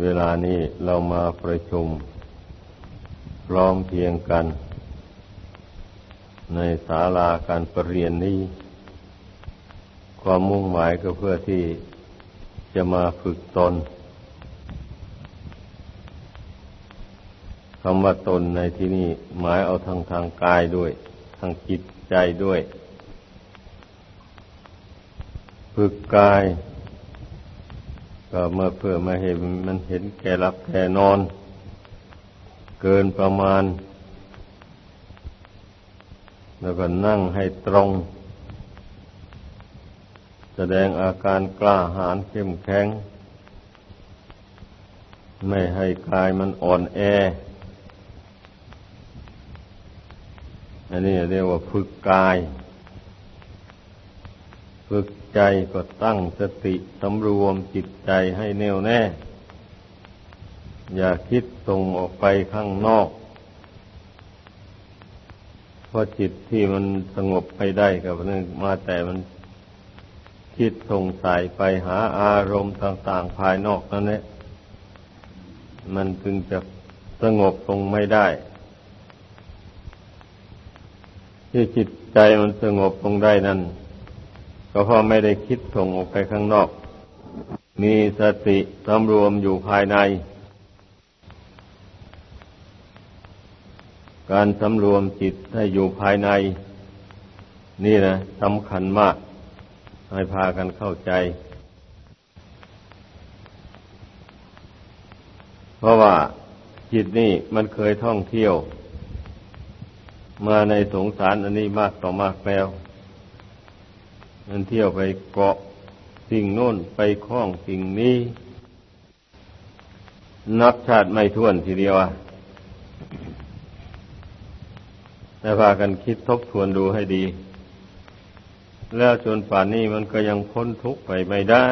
เวลานี้เรามาประชุมพร้อมเพียงกัน ในศาลาการประเรียนนี้ ความมุ่งหมายก็เพื่อที่จะมาฝึกตนคำว่าตนในที่นี้หมายเอาทั้งทางกายด้วย ทางจิตใจด้วย ฝึกกาย ก็เมื่อเพื่อมาเห็นมันเห็นแก่รับแก่นอน เกินประมาณ แล้วก็นั่งให้ตรง แสดงอาการกล้าหาญเข้มแข็ง ไม่ให้กายมันอ่อนแอ อันนี้เรียกว่าฝึกกาย ฝึกใจก็ตั้งสติสำรวมจิตใจให้แน่วแน่ อย่าคิดส่งออกไปข้างนอก เพราะจิตที่มันสงบไปได้กับนึงมาแต่มันคิดส่งสายไปหาอารมณ์ต่างๆภายนอกนั่นแหละมันจึงจะสงบลงไม่ได้ ที่จิตใจมันสงบลงได้นั้น ก็เพราะไม่ได้คิดส่งออกไปข้างนอก มีสติสำรวมอยู่ภายใน การสำรวมจิตให้อยู่ภายใน นี่นะสำคัญมาก ให้พากันเข้าใจ เพราะว่าจิตนี่มันเคยท่องเที่ยว มาในสงสารอันนี้มากต่อมากแล้ว มันเที่ยวไปเกาะสิ่งโน้นไปคล้องสิ่งนี้ นับชาติไม่ท้วนทีเดียวอะแต่พากันคิดทบทวนดูให้ดี แล้วจนป่านนี้มันก็ยังพ้นทุกข์ไปไม่ได้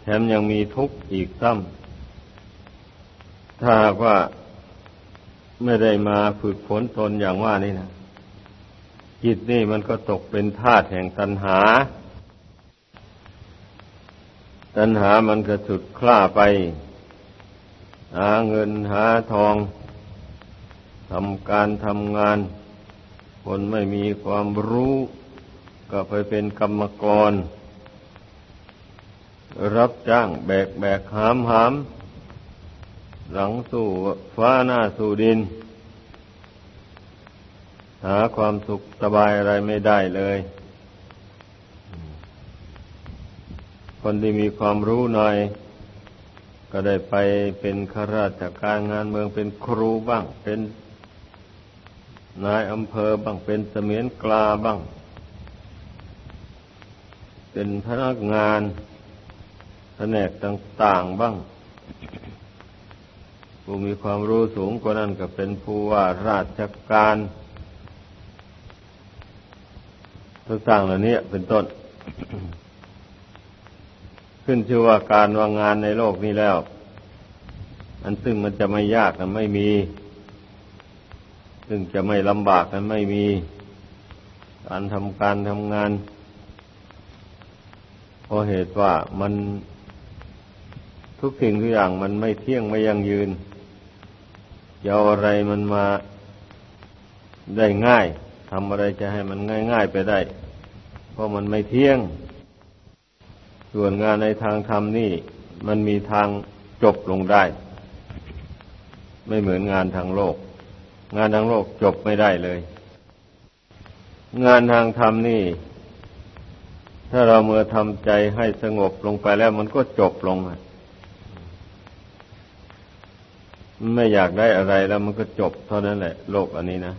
แถมยังมีทุกข์อีกซ้ำถ้าว่าไม่ได้มาฝึกฝนตนอย่างว่านี่นะ จิตนี่มันก็ตกเป็นธาตุแห่งตัณหา ตัณหามันก็สุดคล้าไป หาเงินหาทองทำการทำงาน คนไม่มีความรู้ ก็ไปเป็นกรรมกร รับจ้างแบกแบกหามหาม หลังสู่ฟ้าหน้าสู่ดิน หาความสุขสบายอะไรไม่ได้เลย คนที่มีความรู้หน่อย ก็ได้ไปเป็นข้าราชการงานเมืองเป็นครูบ้าง เป็นนายอำเภอบ้างเป็นเสมียนกลาบ้าง เป็นพนักงานแผนกต่างๆบ้าง ผู้มีความรู้สูงกว่านั้นก็เป็นผู้ว่าราชการ ต่างๆเหล่านี้เป็นต้น ขึ้นชื่อว่าการวางงานในโลกนี้แล้ว อันซึ่งมันจะไม่ยากกันไม่มี ซึ่งจะไม่ลำบากกันไม่มี การทำการทำงานเพราะเหตุว่ามันทุกสิ่งทุกอย่างมันไม่เที่ยงไม่ยั่งยืนจะเอาอะไรมันมาได้ง่าย ทำอะไรจะให้มันง่ายๆไปได้ เพราะมันไม่เที่ยง ส่วนงานในทางธรรมนี่ มันมีทางจบลงได้ ไม่เหมือนงานทางโลก งานทางโลกจบไม่ได้เลย งานทางธรรมนี่ ถ้าเราเมื่อทำใจให้สงบลงไปแล้วมันก็จบลงไม่อยากได้อะไรแล้วมันก็จบเท่านั้นแหละ โลกอันนี้นะ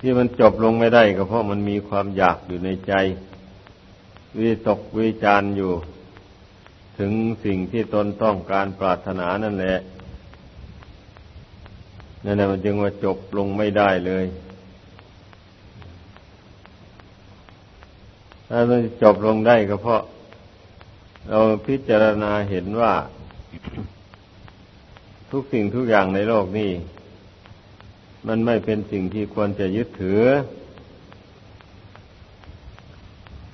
ที่มันจบลงไม่ได้ก็เพราะมันมีความอยากอยู่ในใจ วิตกวิจารอยู่ ถึงสิ่งที่ตนต้องการปรารถนานั่นแหละนั่นแหละมันจึงว่าจบลงไม่ได้เลยถ้ามันจบลงได้ก็เพราะ เราพิจารณาเห็นว่า ทุกสิ่งทุกอย่างในโลกนี้ มันไม่เป็นสิ่งที่ควรจะยึดถือ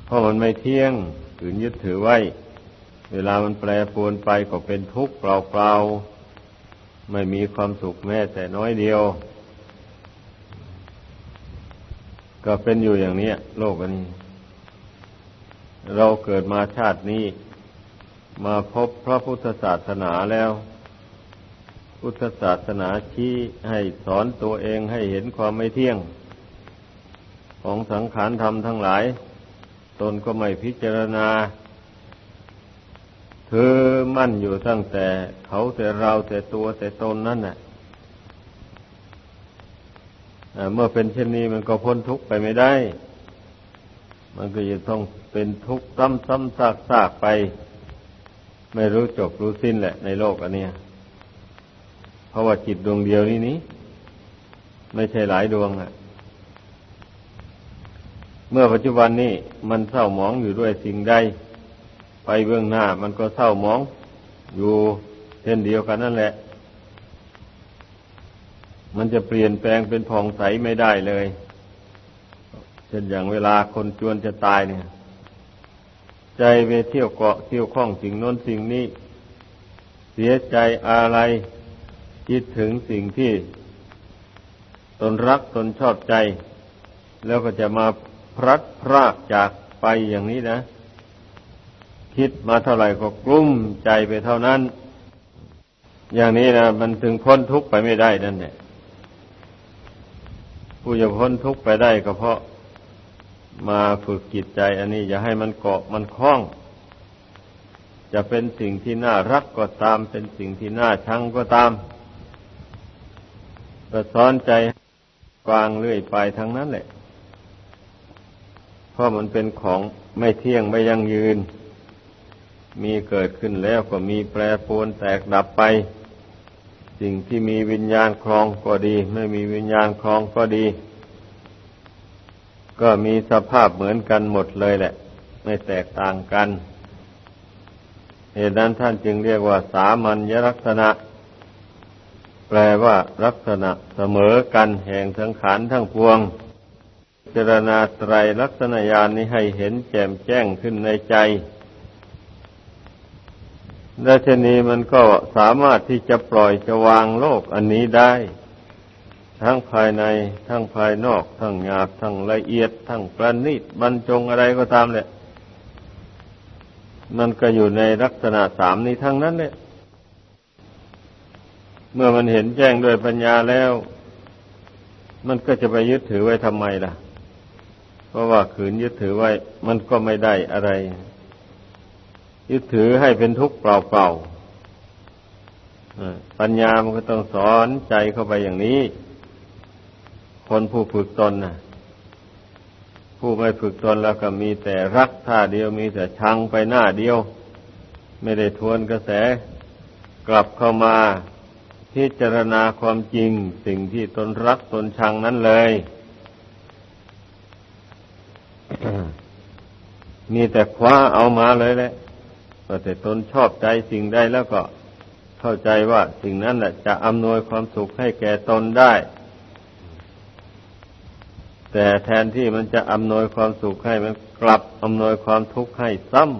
เพราะมันไม่เที่ยงถืนยึดถือไว้ เวลามันแปรปรวนไปก็เป็นทุกข์เปล่าๆ ไม่มีความสุขแม้แต่น้อยเดียว ก็เป็นอยู่อย่างนี้โลกอันนี้ เราเกิดมาชาตินี้ มาพบพระพุทธศาสนาแล้ว พุทธศาสนาชี้ให้สอนตัวเองให้เห็นความไม่เที่ยง ของสังขารธรรมทั้งหลาย ตนก็ไม่พิจารณาถือมั่นอยู่ตั้งแต่เขาแต่เราแต่ตัวแต่ตนนั่นแหละเมื่อเป็นเช่นนี้มันก็พ้นทุกข์ไปไม่ได้ มันก็จะต้องเป็นทุกข์ซ้ำซ้ำซากซากไป ไม่รู้จบรู้สิ้นแหละในโลกอันนี้ เพราะว่าจิตดวงเดียวนี้นี้ ไม่ใช่หลายดวงอะเมื่อปัจจุบันนี้มันเศร้าหมองอยู่ด้วยสิ่งใด ไปเบื้องหน้ามันก็เศร้าหมองอยู่เช่นเดียวกันนั่นแหละ มันจะเปลี่ยนแปลงเป็นผ่องใสไม่ได้เลย เช่นอย่างเวลาคนจวนจะตายเนี่ย ใจไปเที่ยวเกาะเที่ยวข้องสิ่งโน้นสิ่งนี้ เสียใจอะไร คิดถึงสิ่งที่ตนรักตนชอบใจ แล้วก็จะมาพลัดพรากจากไปอย่างนี้นะ คิดมาเท่าไหร่ก็กลุ้มใจไปเท่านั้น อย่างนี้นะมันถึงพ้นทุกข์ไปไม่ได้นั่นแหละผู้จะพ้นทุกข์ไปได้ก็เพราะมาฝึกจิตใจ อันนี้อย่าให้มันเกาะมันคล้อง จะเป็นสิ่งที่น่ารักก็ตาม เป็นสิ่งที่น่าชังก็ตาม ก็สอนใจกวางเรื่อยไปทั้งนั้นแหละ เพราะมันเป็นของไม่เที่ยงไม่ยั่งยืน มีเกิดขึ้นแล้วก็มีแปรปรวนแตกดับไป สิ่งที่มีวิญญาณครองก็ดี ไม่มีวิญญาณครองก็ดี ก็มีสภาพเหมือนกันหมดเลยแหละ ไม่แตกต่างกัน เหตุนั้นท่านจึงเรียกว่าสามัญญลักษณะ แปลว่าลักษณะเสมอกันแห่งสังขารทั้งปวง เจรณาไตรลักษณะญาณนี้ให้เห็นแจ่มแจ้งขึ้นในใจ และเช่นนี้มันก็สามารถที่จะปล่อยจะวางโลกอันนี้ได้ ทั้งภายในทั้งภายนอก ทั้งหยาบทั้งละเอียด ทั้งประณีตบรรจงอะไรก็ตามแหละ มันก็อยู่ในลักษณะสามนี้ทั้งนั้นเนี่ย เมื่อมันเห็นแจ้งด้วยปัญญาแล้ว มันก็จะไปยึดถือไว้ทำไมล่ะ เพราะว่าขืนยึดถือไว้ มันก็ไม่ได้อะไร ยึดถือให้เป็นทุกข์เปล่าๆปัญญามันก็ต้องสอนใจเข้าไปอย่างนี้ คนผู้ฝึกตนนะผู้ไม่ฝึกตนแล้วก็มีแต่รักท่าเดียวมีแต่ชังไปหน้าเดียว ไม่ได้ทวนกระแสกลับเข้ามา พิจารณาความจริงสิ่งที่ตนรักตนชังนั้นเลย มีแต่คว้าเอามาเลยแหละก็แต่ตนชอบใจสิ่งใดแล้วก็เข้าใจว่าสิ่งนั้นแหละจะอำนวยความสุขให้แก่ตนได้ แต่แทนที่มันจะอำนวยความสุขให้มันกลับอำนวยความทุกข์ให้ซ้ำ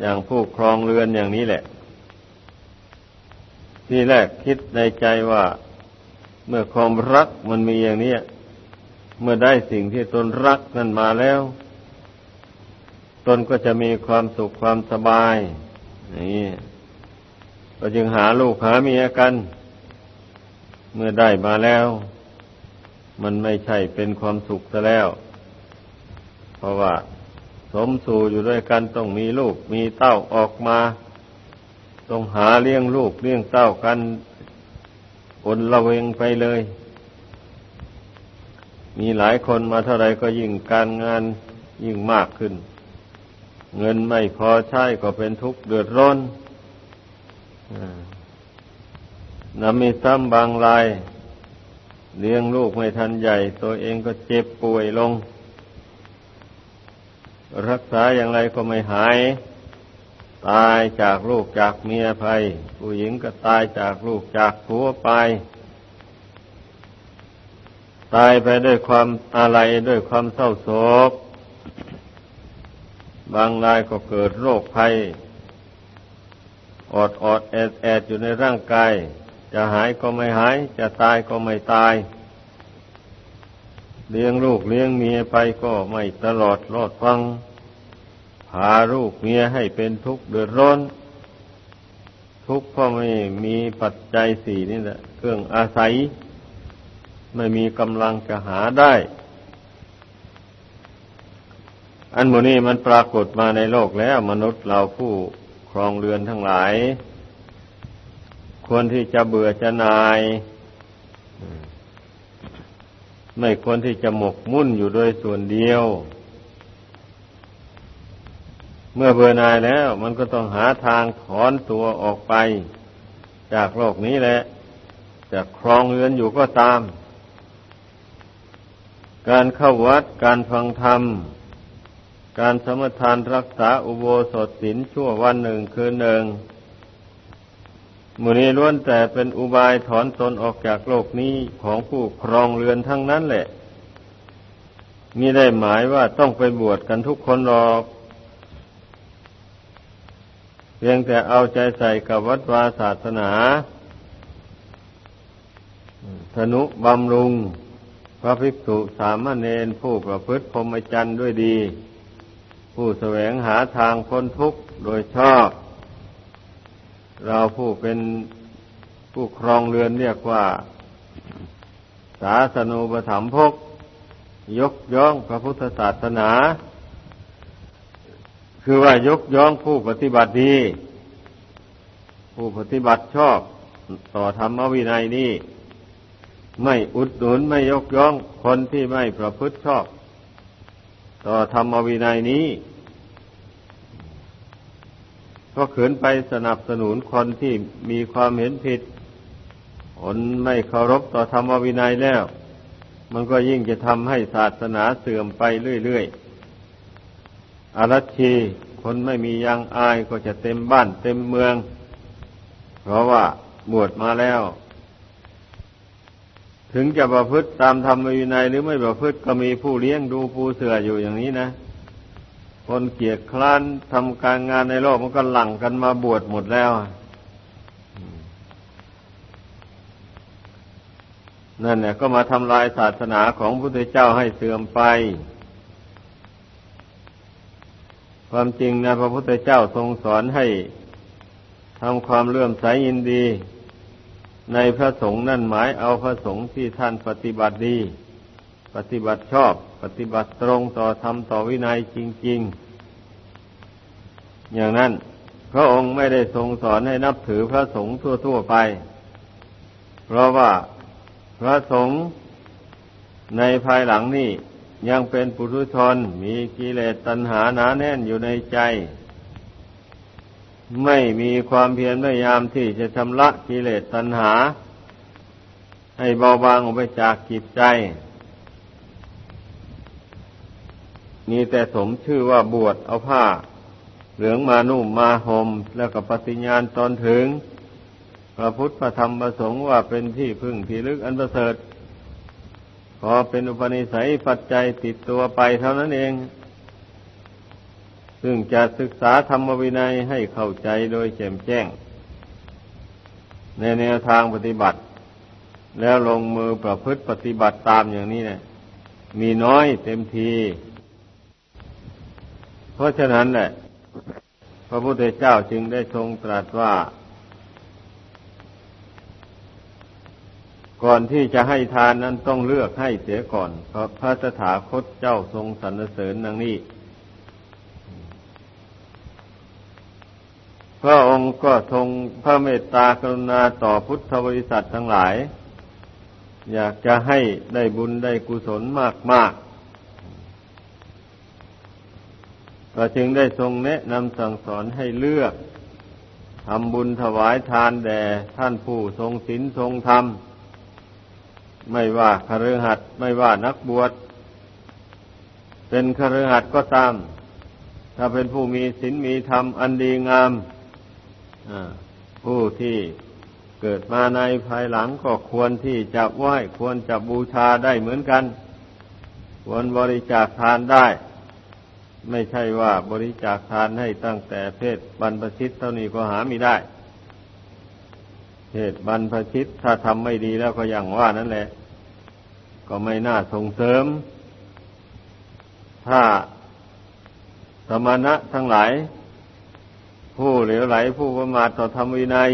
อย่างผู้ครองเรือนอย่างนี้แหละ ทีแรกคิดในใจว่า เมื่อความรักมันมีอย่างนี้เมื่อได้สิ่งที่ตนรักนั่นมาแล้ว ตนก็จะมีความสุขความสบายนี่ก็จึงหาลูกหาเมียกัน เมื่อได้มาแล้ว มันไม่ใช่เป็นความสุขซะแล้ว เพราะว่า สมสู่อยู่ด้วยกันต้องมีลูกมีเต้าออกมา ต้องหาเลี้ยงลูกเลี้ยงเต้ากันคนละเวงไปเลย มีหลายคนมาเท่าไรก็ยิ่งการงานยิ่งมากขึ้น เงินไม่พอใช้ก็เป็นทุกข์เดือดร้อนนำมีซ้ำบางราย เลี้ยงลูกไม่ทันใหญ่ ตัวเองก็เจ็บป่วยลง รักษาอย่างไรก็ไม่หาย ตายจากลูกจากเมียไปผู้หญิงก็ตายจากลูกจากผัวไป ตายไปด้วยความอะไรด้วยความเศร้าโศก บางรายก็เกิดโรคภัยอดอดแอดแอดอยู่ในร่างกาย จะหายก็ไม่หาย จะตายก็ไม่ตาย เลี้ยงลูกเลี้ยงเมียไปก็ไม่ตลอดรอดฟัง พาลูกเมียให้เป็นทุกข์เดือดร้อน ทุกข์เพราะไม่มีปัจจัยสี่นี่แหละ เครื่องอาศัย ไม่มีกำลังจะหาได้ อันโมนี้มันปรากฏมาในโลกแล้ว มนุษย์เราผู้ครองเรือนทั้งหลาย ควรที่จะเบื่อจะนายไม่ควรที่จะหมกมุ่นอยู่โดยส่วนเดียว เมื่อเบื่อนายแล้ว มันก็ต้องหาทางถอนตัวออกไป จากโลกนี้แหละจะครองเรือนอยู่ก็ตาม การเข้าวัดการฟังธรรม การสมทานรักษาอุโบสถศีลชั่ววันหนึ่งคืนหนึ่งมือนี้ล้วนแต่เป็นอุบายถอนตนออกจากโลกนี้ของผู้ครองเรือนทั้งนั้นแหละมีได้หมายว่าต้องไปบวชกันทุกคนหรอก เพียงแต่เอาใจใส่กับวัดวาศาสนาธนุบำรุง พระภิกษุสามเณรผู้ประพฤติพรหมจรรย์ด้วยดี ผู้แสวงหาทางพ้นทุกข์โดยชอบ เราผู้เป็นผู้ครองเรือนเรียกว่าศาสนูปถัมภกยกย่องพระพุทธศาสนา คือว่ายกย่องผู้ปฏิบัติดี ผู้ปฏิบัติชอบ ต่อธรรมวินัยนี้ไม่อุดหนุนไม่ยกย่องคนที่ไม่ประพฤติชอบ ต่อธรรมวินัยนี้ ก็ขืนไปสนับสนุนคนที่มีความเห็นผิดคนไม่เคารพต่อธรรมวินัยแล้ว มันก็ยิ่งจะทำให้ศาสนาเสื่อมไปเรื่อยๆ อารัชีคนไม่มียังอายก็จะเต็มบ้านเต็มเมือง เพราะว่าบวชมาแล้ว ถึงจะประพฤติตามธรรมวินัยหรือไม่ประพฤติก็มีผู้เลี้ยงดูผู้เสืออยู่อย่างนี้นะ คนเกียจคร้านทำการงานในโลกมันก็หลั่งกันมาบวชหมดแล้วนั่นเนี่ยก็มาทำลายศาสนาของพระพุทธเจ้าให้เสื่อมไป ความจริงนะพระพุทธเจ้าทรงสอนให้ทำความเลื่อมใสยินดี ในพระสงฆ์นั่นหมายเอาพระสงฆ์ที่ท่านปฏิบัติดี ปฏิบัติชอบ ปฏิบัติตรงต่อธรรมต่อวินัยจริง ๆ อย่างนั้น พระองค์ไม่ได้ทรงสอนให้นับถือพระสงฆ์ทั่ว ๆ ไป เพราะว่าพระสงฆ์ในภายหลังนี่ ยังเป็นปุถุชนมีกิเลสตัณหาหนาแน่นอยู่ในใจ ไม่มีความเพียรพยายามที่จะชำระกิเลสตัณหา ให้เบาบางออกไปจากจิตใจมีแต่สมชื่อว่าบวชเอาผ้า เหลืองมานุ่มมาหม่มแล้วก็ปฏิญญาณตนถึง พระพุทธพระธรรมพระสงฆ์ว่าเป็นที่พึ่งที่ลึกอันประเสริฐ พอเป็นอุปนิสัยปัจจัยติดตัวไปเท่านั้นเอง ซึ่งจะศึกษาธรรมวินัยให้เข้าใจโดยแจ่มแจ้ง ในแนวทางปฏิบัติ แล้วลงมือประพฤติปฏิบัติตามอย่างนี้เนี่ยมีน้อยเต็มที เพราะฉะนั้นแหละ พระพุทธเจ้าจึงได้ทรงตรัสว่า ก่อนที่จะให้ทานนั้นต้องเลือกให้เสียก่อน เพราะพระสถาคตเจ้าทรงสรรเสริญดังนี้ พระองค์ก็ทรงพระเมตตากรุณาต่อพุทธบริษัททั้งหลาย อยากจะให้ได้บุญได้กุศลมากมากก็จึงได้ทรงแนะนำสั่งสอนให้เลือกทำบุญถวายทานแด่ท่านผู้ทรงศีลทรงธรรม ไม่ว่าคฤหัสถ์ไม่ว่านักบวชเป็นคฤหัสถ์ก็ตาม ถ้าเป็นผู้มีศีลมีธรรมอันดีงามผู้ที่เกิดมาในภายหลังก็ควรที่จะไหว้ควรจะบูชาได้เหมือนกัน ควรบริจาคทานได้ ไม่ใช่ว่าบริจาคทานให้ตั้งแต่เพศบรรพชิตเท่านี้ก็หาไม่ได้ เพศบรรพชิตถ้าทำไม่ดีแล้วก็อย่างว่านั่นแหละ ก็ไม่น่าส่งเสริม ถ้าสมณะทั้งหลาย ผู้เหลวไหลผู้ประมาทต่อธรรมวินัย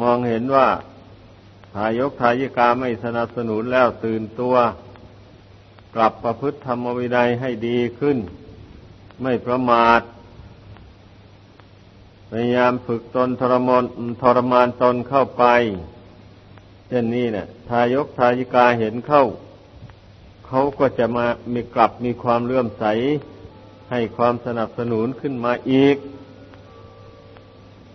มองเห็นว่าทายกทายิกาไม่สนับสนุนแล้วตื่นตัว กลับประพฤติธรรมวินัยให้ดีขึ้น ไม่ประมาท พยายามฝึกตนทรมานทรมานตนเข้าไป เช่นนี้เนะี่ยทายกทายิกาเห็นเข้า เขาก็จะมามีกลับมีความเลื่อมใส ให้ความสนับสนุนขึ้นมาอีก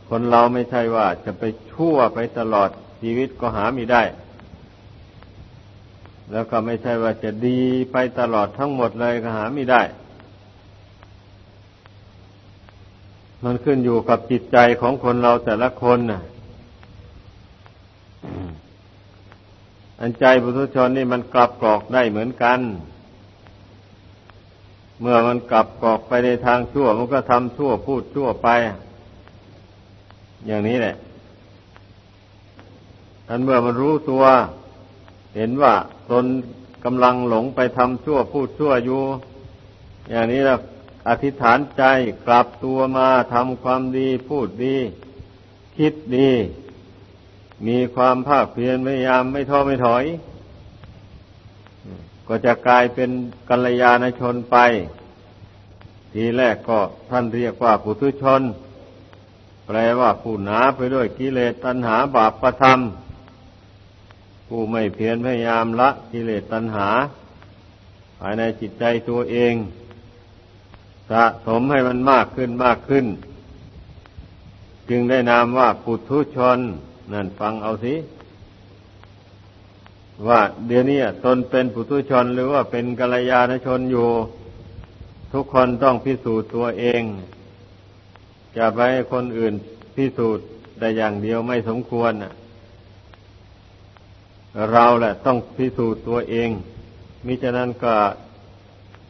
คนเราไม่ใช่ว่าจะไปชั่วไปตลอดชีวิตก็หาไม่ได้ แล้วก็ไม่ใช่ว่าจะดีไปตลอดทั้งหมดเลยก็หาไม่ได้ มันขึ้นอยู่กับจิตใจของคนเราแต่ละคนน่ะ อันใจบุตุชนนี่มันกลับกรอกได้เหมือนกัน เมื่อมันกลับกรอกไปในทางชั่ว มันก็ทำชั่วพูดชั่วไป อย่างนี้แหละ อันเมื่อมันรู้ตัว เห็นว่าตนกำลังหลงไปทำชั่วพูดชั่วอยู่ อย่างนี้แล้ว อธิษฐานใจกลับตัวมาทำความดีพูดดี คิดดี มีความภาคเพียรพยายามไม่ท้อไม่ถอย ก็จะกลายเป็นกัลยาณชนไป ทีแรกก็ท่านเรียกว่าปุถุชน แปลว่าผู้หนาไปด้วยกิเลสตัณหาบาปประธรรม ผู้ไม่เพียรพยายามละกิเลสตัณหา ภายในจิตใจตัวเอง สะสมให้มันมากขึ้นมากขึ้น จึงได้นามว่าปุถุชน นั่นฟังเอาสิว่าเดี๋ยวนี้ตนเป็นปุถุชนหรือว่าเป็นกัลยาณชนอยู่ ทุกคนต้องพิสูจน์ตัวเองจะไปให้คนอื่นพิสูจน์แต่อย่างเดียวไม่สมควรเราแหละต้องพิสูจน์ตัวเองมิฉะนั้นก็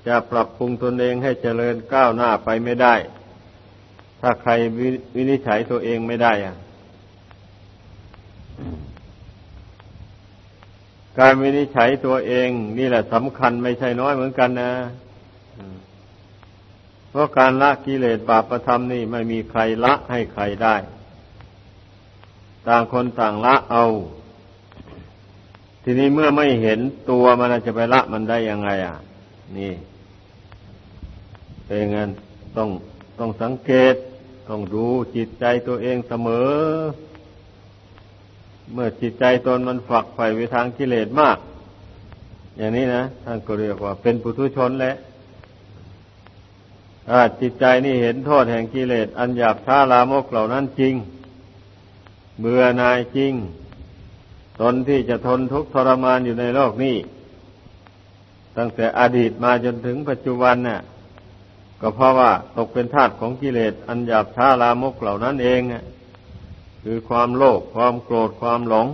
จะปรับปรุงตนเองให้เจริญก้าวหน้าไปไม่ได้ ถ้าใครวินิจฉัยตัวเองไม่ได้อะการวินิจฉัยตัวเองนี่แหละสำคัญไม่ใช่น้อยเหมือนกันนะ เพราะการละกิเลสบาปประธรรมนี่ไม่มีใครละให้ใครได้ ต่างคนต่างละเอา ทีนี้เมื่อไม่เห็นตัวมันจะไปละมันได้ยังไงอะ นี่ เป็นงั้นต้องต้องสังเกต ต้องดูจิตใจตัวเองเสมอ เมื่อจิตใจตนมันฝักใฝ่ไปทางกิเลสมาก อย่างนี้นะท่านก็เรียกว่าเป็นปุถุชนแหละจิตใจนี่เห็นโทษแห่งกิเลสอันหยาบช้าลามกเหล่านั้นจริง เบื่อนายจริง ตนที่จะทนทุกข์ทรมานอยู่ในโลกนี้ ตั้งแต่อดีตมาจนถึงปัจจุบันเนี่ย ก็เพราะว่าตกเป็นทาสของกิเลสอันหยาบช้าลามกเหล่านั้นเองคือความโลภความโกรธความหลง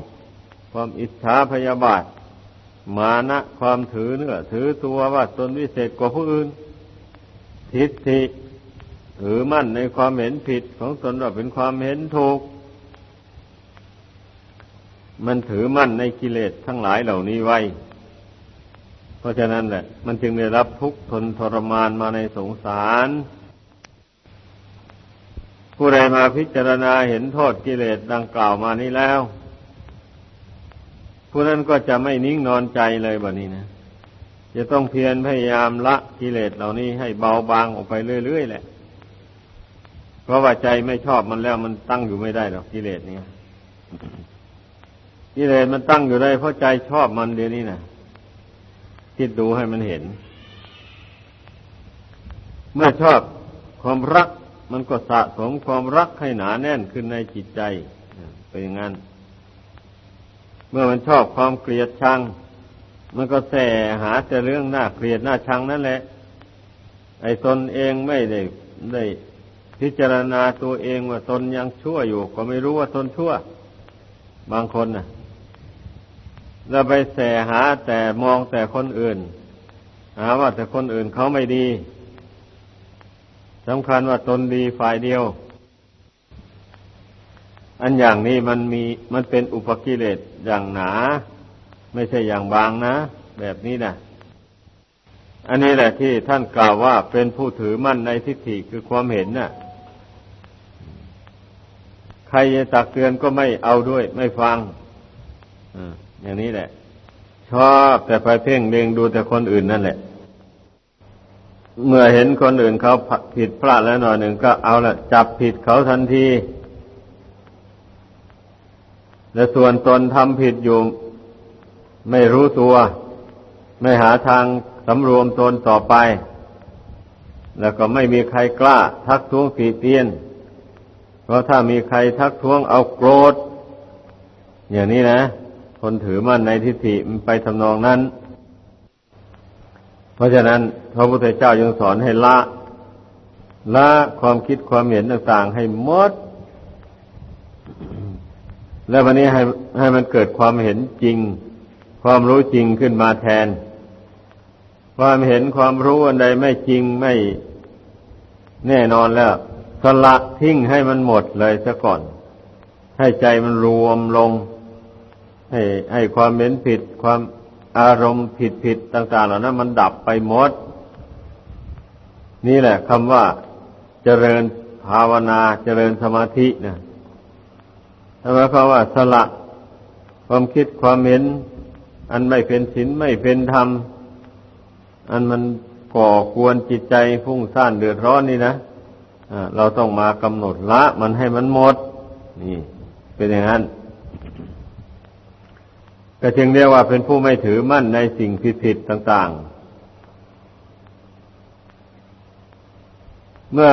ความอิจฉาพยาบาท มานะความถือเนื้อถือตัวว่าตนวิเศษกว่าผู้อื่น ทิฏฐิถือมั่นในความเห็นผิดของตนว่าเป็นความเห็นถูก มันถือมั่นในกิเลสทั้งหลายเหล่านี้ไว้ เพราะฉะนั้นแหละ มันจึงได้รับทุกข์ทนทรมานมาในสงสาร ผู้ใดมาพิจารณาเห็นโทษกิเลสดังกล่าวมานี้แล้ว ผู้นั้นก็จะไม่นิ่งนอนใจเลยแบบนี้นะจะต้องเพียรพยายามละกิเลสเหล่านี้ให้เบาบางออกไปเรื่อยๆแหละ เพราะว่าใจไม่ชอบมันแล้วมันตั้งอยู่ไม่ได้หรอกกิเลสเนี่ยกิเลสมันตั้งอยู่ได้เพราะใจชอบมันเดี๋ยวนี้นะ คิดดูให้มันเห็น เมื่อชอบความรักมันก็สะสมความรักให้หนาแน่นขึ้นในจิตใจ เป็นอย่างนั้น เมื่อมันชอบความเกลียดชัง มันก็แสหาแต่เรื่องหน้าเกลียดหน้าชังนั่นแหละ ไอ้ตนเองไม่ได้ได้พิจารณาตัวเองว่าตนยังชั่วอยู่ ก็ไม่รู้ว่าตนชั่ว บางคนนะ่ะ เราไปแสหาแต่มองแต่คนอื่น หาว่าแต่คนอื่นเขาไม่ดีสำคัญว่าตนดีฝ่ายเดียว อันอย่างนี้มันมีมันเป็นอุปกิเลสอย่างหนา ไม่ใช่อย่างบางนะ แบบนี้นะอันนี้แหละที่ท่านกล่าวว่าเป็นผู้ถือมั่นในทิฏฐิคือความเห็นนะ่ะ ใครจะตักเตือนก็ไม่เอาด้วย ไม่ฟัง อย่างนี้แหละ ชอบแต่ไปเพ่งเล็งดูแต่คนอื่นนั่นแหละ เมื่อเห็นคนอื่นเขาผิดพลาดแล้วหน่อยหนึ่งก็เอาละจับผิดเขาทันที และส่วนตนทำผิดอยู่ ไม่รู้ตัว ไม่หาทางสำรวมตนต่อไป แล้วก็ไม่มีใครกล้า ทักท้วงตีเตียน เพราะถ้ามีใครทักท้วงเอาโกรธอย่างนี้นะ คนถือมั่นในทิฏฐิมันไปทำนองนั้น เพราะฉะนั้นพระพุทธเจ้ายังสอนให้ละ ละความคิดความเห็นต่าง ๆ ให้หมด แล้ววันนี้ให้ให้มันเกิดความเห็นจริง ความรู้จริงขึ้นมาแทน ความเห็นความรู้อันใดไม่จริงไม่แน่นอนแล้วสละทิ้งให้มันหมดเลยซะก่อน ให้ใจมันรวมลง ให้ให้ความเห็นผิดความอารมณ์ผิดผิดต่าง ๆ เหล่านั้น มันดับไปหมด นี่แหละคำว่าเจริญภาวนาเจริญสมาธินะทำไมเพราะว่าสละความคิดความเห็น อันไม่เป็นศีลไม่เป็นธรรม อันมันก่อควรจิตใจฟุ้งซ่านเดือดร้อนนี่นะะเราต้องมากำหนดละ มันให้มันหมด นี่ เป็นอย่างนั้น ก็จึงเรียกว่าเป็นผู้ไม่ถือมั่นในสิ่งผิดๆต่าง ๆ เมื่อ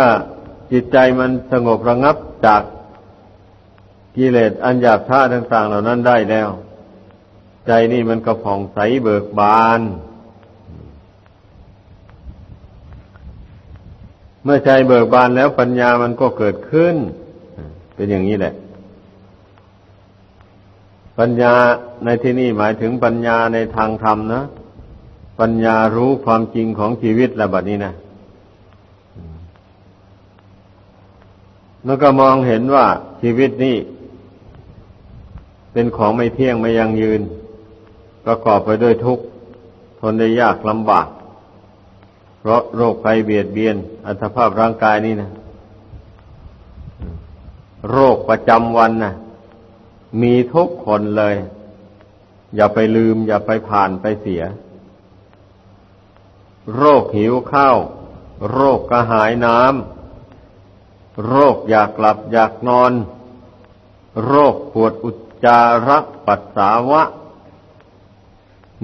จิตใจมันสงบระงับจากกิเลสอันหยาบช้าต่าง ๆ เหล่านั้นได้แล้ว ใจนี่มันก็ผ่องใสเบิกบาน เมื่อใจเบิกบานแล้วปัญญามันก็เกิดขึ้น เป็นอย่างนี้แหละ ปัญญาในที่นี้หมายถึงปัญญาในทางธรรมนะ ปัญญารู้ความจริงของชีวิตแล้วแบบนี้นะแล้วก็มองเห็นว่าชีวิตนี้เป็นของไม่เที่ยงไม่ยั่งยืน ประกอบไปด้วยทุกข์ทนได้ยากลำบาก เพราะโรคภัยเบียดเบียน อัตภาพร่างกายนี่นะ โรคประจำวันนะ มีทุกคนเลย อย่าไปลืม อย่าไปผ่านไปเสีย โรคหิวข้าว โรคกระหายน้ำ โรคอยากหลับอยากนอน โรคปวดอุจจาระปัสสาวะ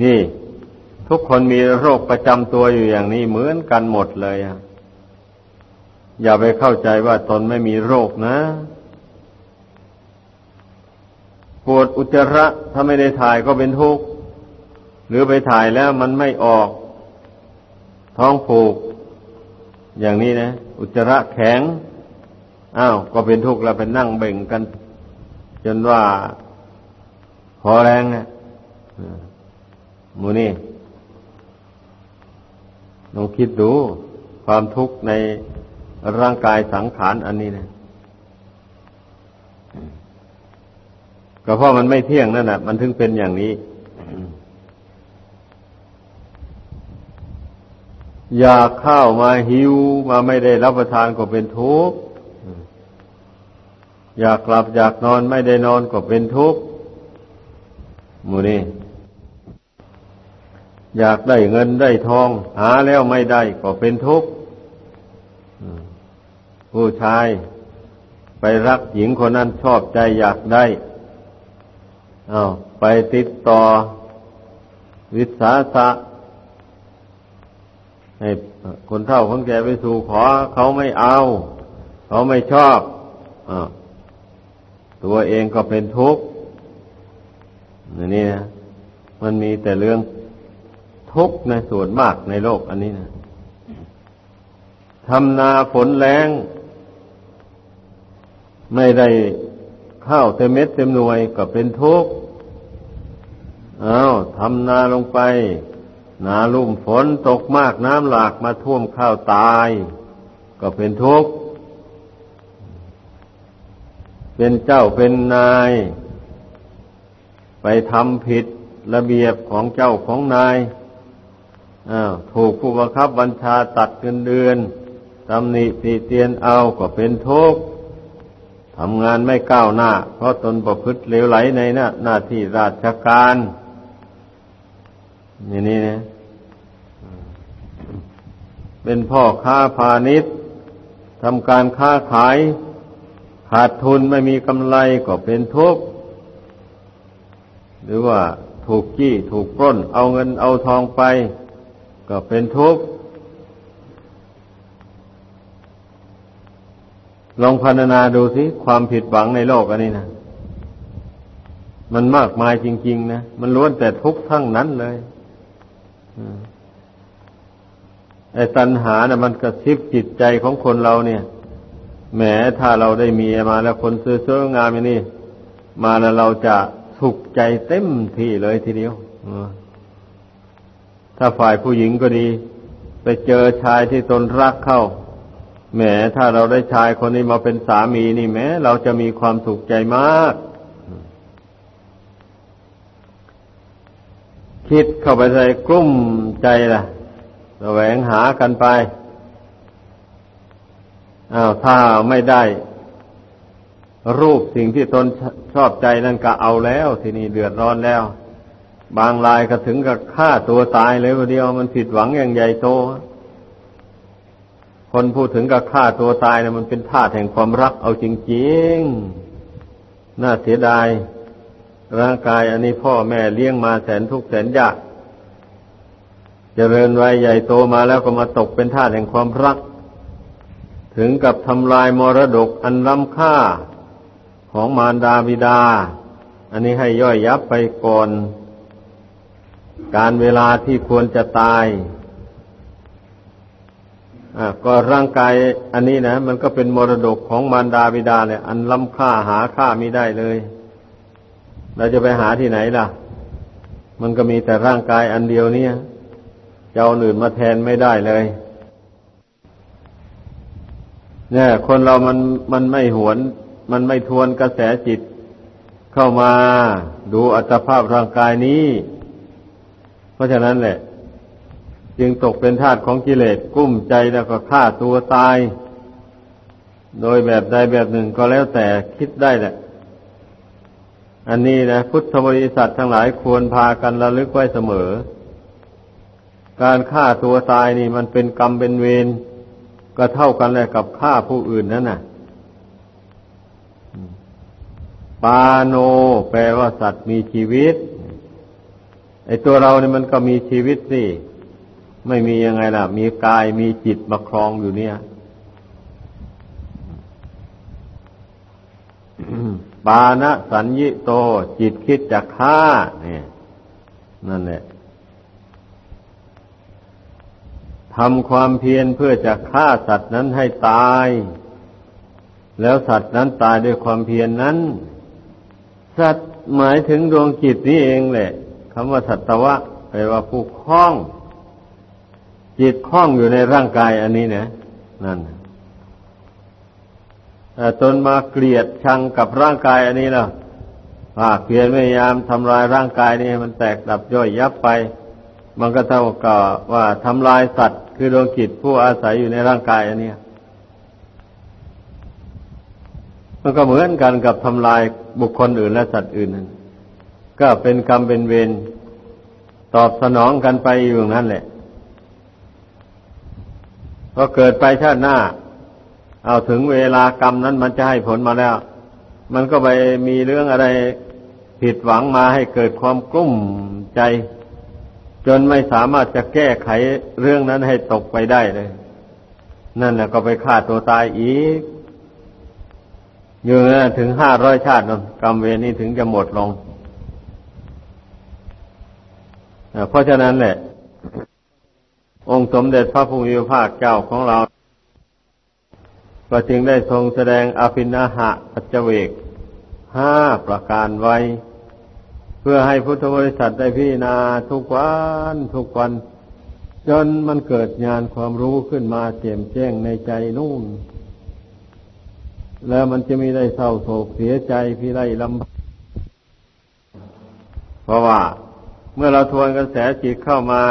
นี่ ทุกคนมีโรคประจำตัวอยู่อย่างนี้เหมือนกันหมดเลย อย่าไปเข้าใจว่าตนไม่มีโรคนะ ปวดอุจจาระถ้าไม่ได้ถ่ายก็เป็นทุกข์หรือไปถ่ายแล้วมันไม่ออก ท้องผูก อย่างนี้นะ อุจจาระแข็งอ้าวก็เป็นทุกข์แล้วไปนั่งเบ่งกัน จนว่าพอแรงนะมูนี่ลองคิดดูความทุกข์ในร่างกายสังขารอันนี้นะ ก็เพราะมันไม่เที่ยงนั่นแหละมันถึงเป็นอย่างนี้ อยากข้าวมาหิวมาไม่ได้รับประทานก็เป็นทุกข์อยากกลับอยากนอนไม่ได้นอนก็เป็นทุกข์มูนี่อยากได้เงินได้ทอง หาแล้วไม่ได้ก็เป็นทุกข์ผู้ชายไปรักหญิงคนนั้นชอบใจอยากได้ อาไปติดต่อวิสาสะให้คนเท่าคนแก่ไปสู่ขอเขาไม่เอา เขาไม่ชอบอตัวเองก็เป็นทุกข์นี่นะมันมีแต่เรื่องทุกข์ในส่วนมากในโลกอันนี้นะทำนาฝนแรงไม่ได้ ข้าวเต็มเม็ดเต็มหน่วยก็เป็นทุกข์อ้าวทำนาลงไป นาลุ่มฝนตกมากน้ำหลากมาท่วมข้าวตาย ก็เป็นทุกข์เป็นเจ้าเป็นนาย ไปทำผิดระเบียบของเจ้าของนายอ้าวถูกผู้บังคับบัญชาตัดเงินเดือนตำหนิตีเตียนเอาก็เป็นทุกข์ ทำงานไม่ก้าวหน้า เพราะตนประพฤติเลวไหลในหน้าหน้าที่ราชการนี่างนี่นะเป็นพ่อค้าพาณิชย์ทำการค้าขาย ขาดทุนไม่มีกำไรก็เป็นทุกข์หรือว่าถูกจี้ถูกปล้น เอาเงินเอาทองไป ก็เป็นทุกข์ ลองพรรณนาดูสิความผิดหวังในโลกอันนี้นะมันมากมายจริง ๆ นะมันล้วนแต่ทุกข์ทั้งนั้นเลยไอ้ตัณหานะ่ะมันกระซิบจิตใจของคนเราเนี่ยแหมถ้าเราได้มีมาแล้วคนเสื้องามอย่างนี้มาแล้วเราจะสุขใจเต็มที่เลยทีเดียวถ้าฝ่ายผู้หญิงก็ดี ไปเจอชายที่ตนรักเข้า แหมถ้าเราได้ชายคนนี้มาเป็นสามีนี่แม้เราจะมีความสุขใจมาก คิดเข้าไปใส่กลุ้มใจล่ะแสวงหากันไปอ้าวถ้าไม่ได้ รูปสิ่งที่ตนชอบใจนั่นก็เอาแล้วทีนี้เดือดร้อนแล้ว บางรายก็ถึงกับฆ่าตัวตายเลยวันเดียวมันผิดหวังอย่างใหญ่โต คนพูดถึงกับฆ่าตัวตายนะมันเป็นธาตุแห่งความรักเอาจริงๆ น่าเสียดาย ร่างกายอันนี้พ่อแม่เลี้ยงมาแสนทุกข์แสนยากจเจริญวัยใหญ่โตมาแล้วก็มาตกเป็นท่าแห่งความรัก ถึงกับทำลายมรดกอันล้ำค่าของมารดาบิดา อันนี้ให้ย่อยยับไปก่อน การเวลาที่ควรจะตาย ก็ร่างกายอันนี้นะ มันก็เป็นมรดกของมารดาบิดาเนี่ย อันล้ำค่าหาค่าไม่ได้เลย เราจะไปหาที่ไหนล่ะ มันก็มีแต่ร่างกายอันเดียวเนี่ยจะเอาอื่นมาแทนไม่ได้เลย เนี่ย คนเรามันมันไม่หวน มันไม่ทวนกระแสจิต เข้ามาดูอัตภาพร่างกายนี้ เพราะฉะนั้นแหละ จึงตกเป็นทาสของกิเลสกุ้มใจแล้วก็ฆ่าตัวตาย โดยแบบใดแบบหนึ่งก็แล้วแต่คิดได้แหละ อันนี้นะ พุทธบริษัททั้งหลายควรพากันระลึกไว้เสมอ การฆ่าตัวตายนี่มันเป็นกรรมเป็นเวรก็เท่ากันเลยกับฆ่าผู้อื่นนั่นน่ะ ปาโน แปลว่าสัตว์มีชีวิต ไอตัวเราเนี่ยมันก็มีชีวิตสิ ไม่มียังไงล่ะ มีกายมีจิตมาครองอยู่เนี่ยปานะสัญญิโต จิตคิดจะฆ่าเนี่ยนั่นแหละทำความเพียรเพื่อจะฆ่าสัตว์นั้นให้ตาย แล้วสัตว์นั้นตายด้วยความเพียรนนั้น สัตว์หมายถึงดวงจิตนี้เองแหละคำว่าสัตวะแปลว่าผู้คล้อง จิตคล้องอยู่ในร่างกายอันนี้นะนั่นตนมาเกลียดชังกับร่างกายอันนี้แล้วภาคเพียรพยายามทำลายร่างกายนี้มันแตกดับย่อยยับไป มันก็เท่ากับว่าทำลายสัตว์ คือดวงจิตผู้อาศัยอยู่ในร่างกายอันนี้มันก็เหมือนกันกับทำลายบุคคลอื่นและสัตว์อื่นนั่นก็เป็นกรรมเป็นเวรตอบสนองกันไปอยู่อย่างนั้นแหละ พอเกิดไปชาติหน้า เอาถึงเวลากรรมนั้นมันจะให้ผลมาแล้ว มันก็ไปมีเรื่องอะไรผิดหวังมาให้เกิดความกลุ้มใจ จนไม่สามารถจะแก้ไขเรื่องนั้นให้ตกไปได้เลย นั่นแหละก็ไปฆ่าตัวตายอีก อยู่นะถึงห้าร้อยชาตินกรรมเวรนี้ถึงจะหมดลงเพราะฉะนั้นแหละ องค์สมเด็จพระพุทธภาคเจ้าของเรา ก็จึงได้ทรงแสดงอภินาหะปัจเวกห้าประการไว้ เพื่อให้พุทธบริษัทได้พิจารณาทุกวันทุกวัน จนมันเกิดญาณความรู้ขึ้นมาเจ่มแจ้งในใจนู่น แล้วมันจะมีได้เศร้าโศกเสียใจพี่ไรลำบากเพราะว่าเมื่อเราทวนกระแสจิตเข้ามา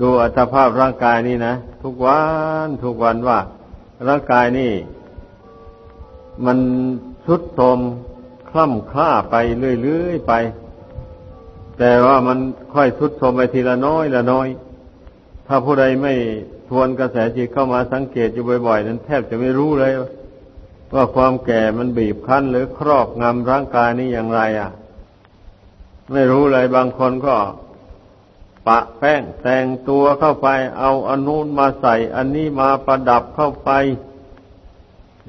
ดูอัตภาพร่างกายนี่นะทุกวันทุกวันว่า ร่างกายนี่ มันชุดโทมคล่ำคล้าไปเรื่อยๆไป แต่ว่ามันค่อยทุดโทมไปทีละน้อยละน้อย ถ้าผู้ใดไม่ทวนกระแสจิตเข้ามาสังเกตอยู่บ่อยๆ นั้นแทบจะไม่รู้เลย ว่าความแก่มันบีบคั้น หรือครอบงำร่างกายนี้อย่างไร อะ ไม่รู้เลยบางคนก็ ปะแป้งแต่งตัวเข้าไป เอาอันนู้นมาใส่ อันนี้มาประดับเข้าไป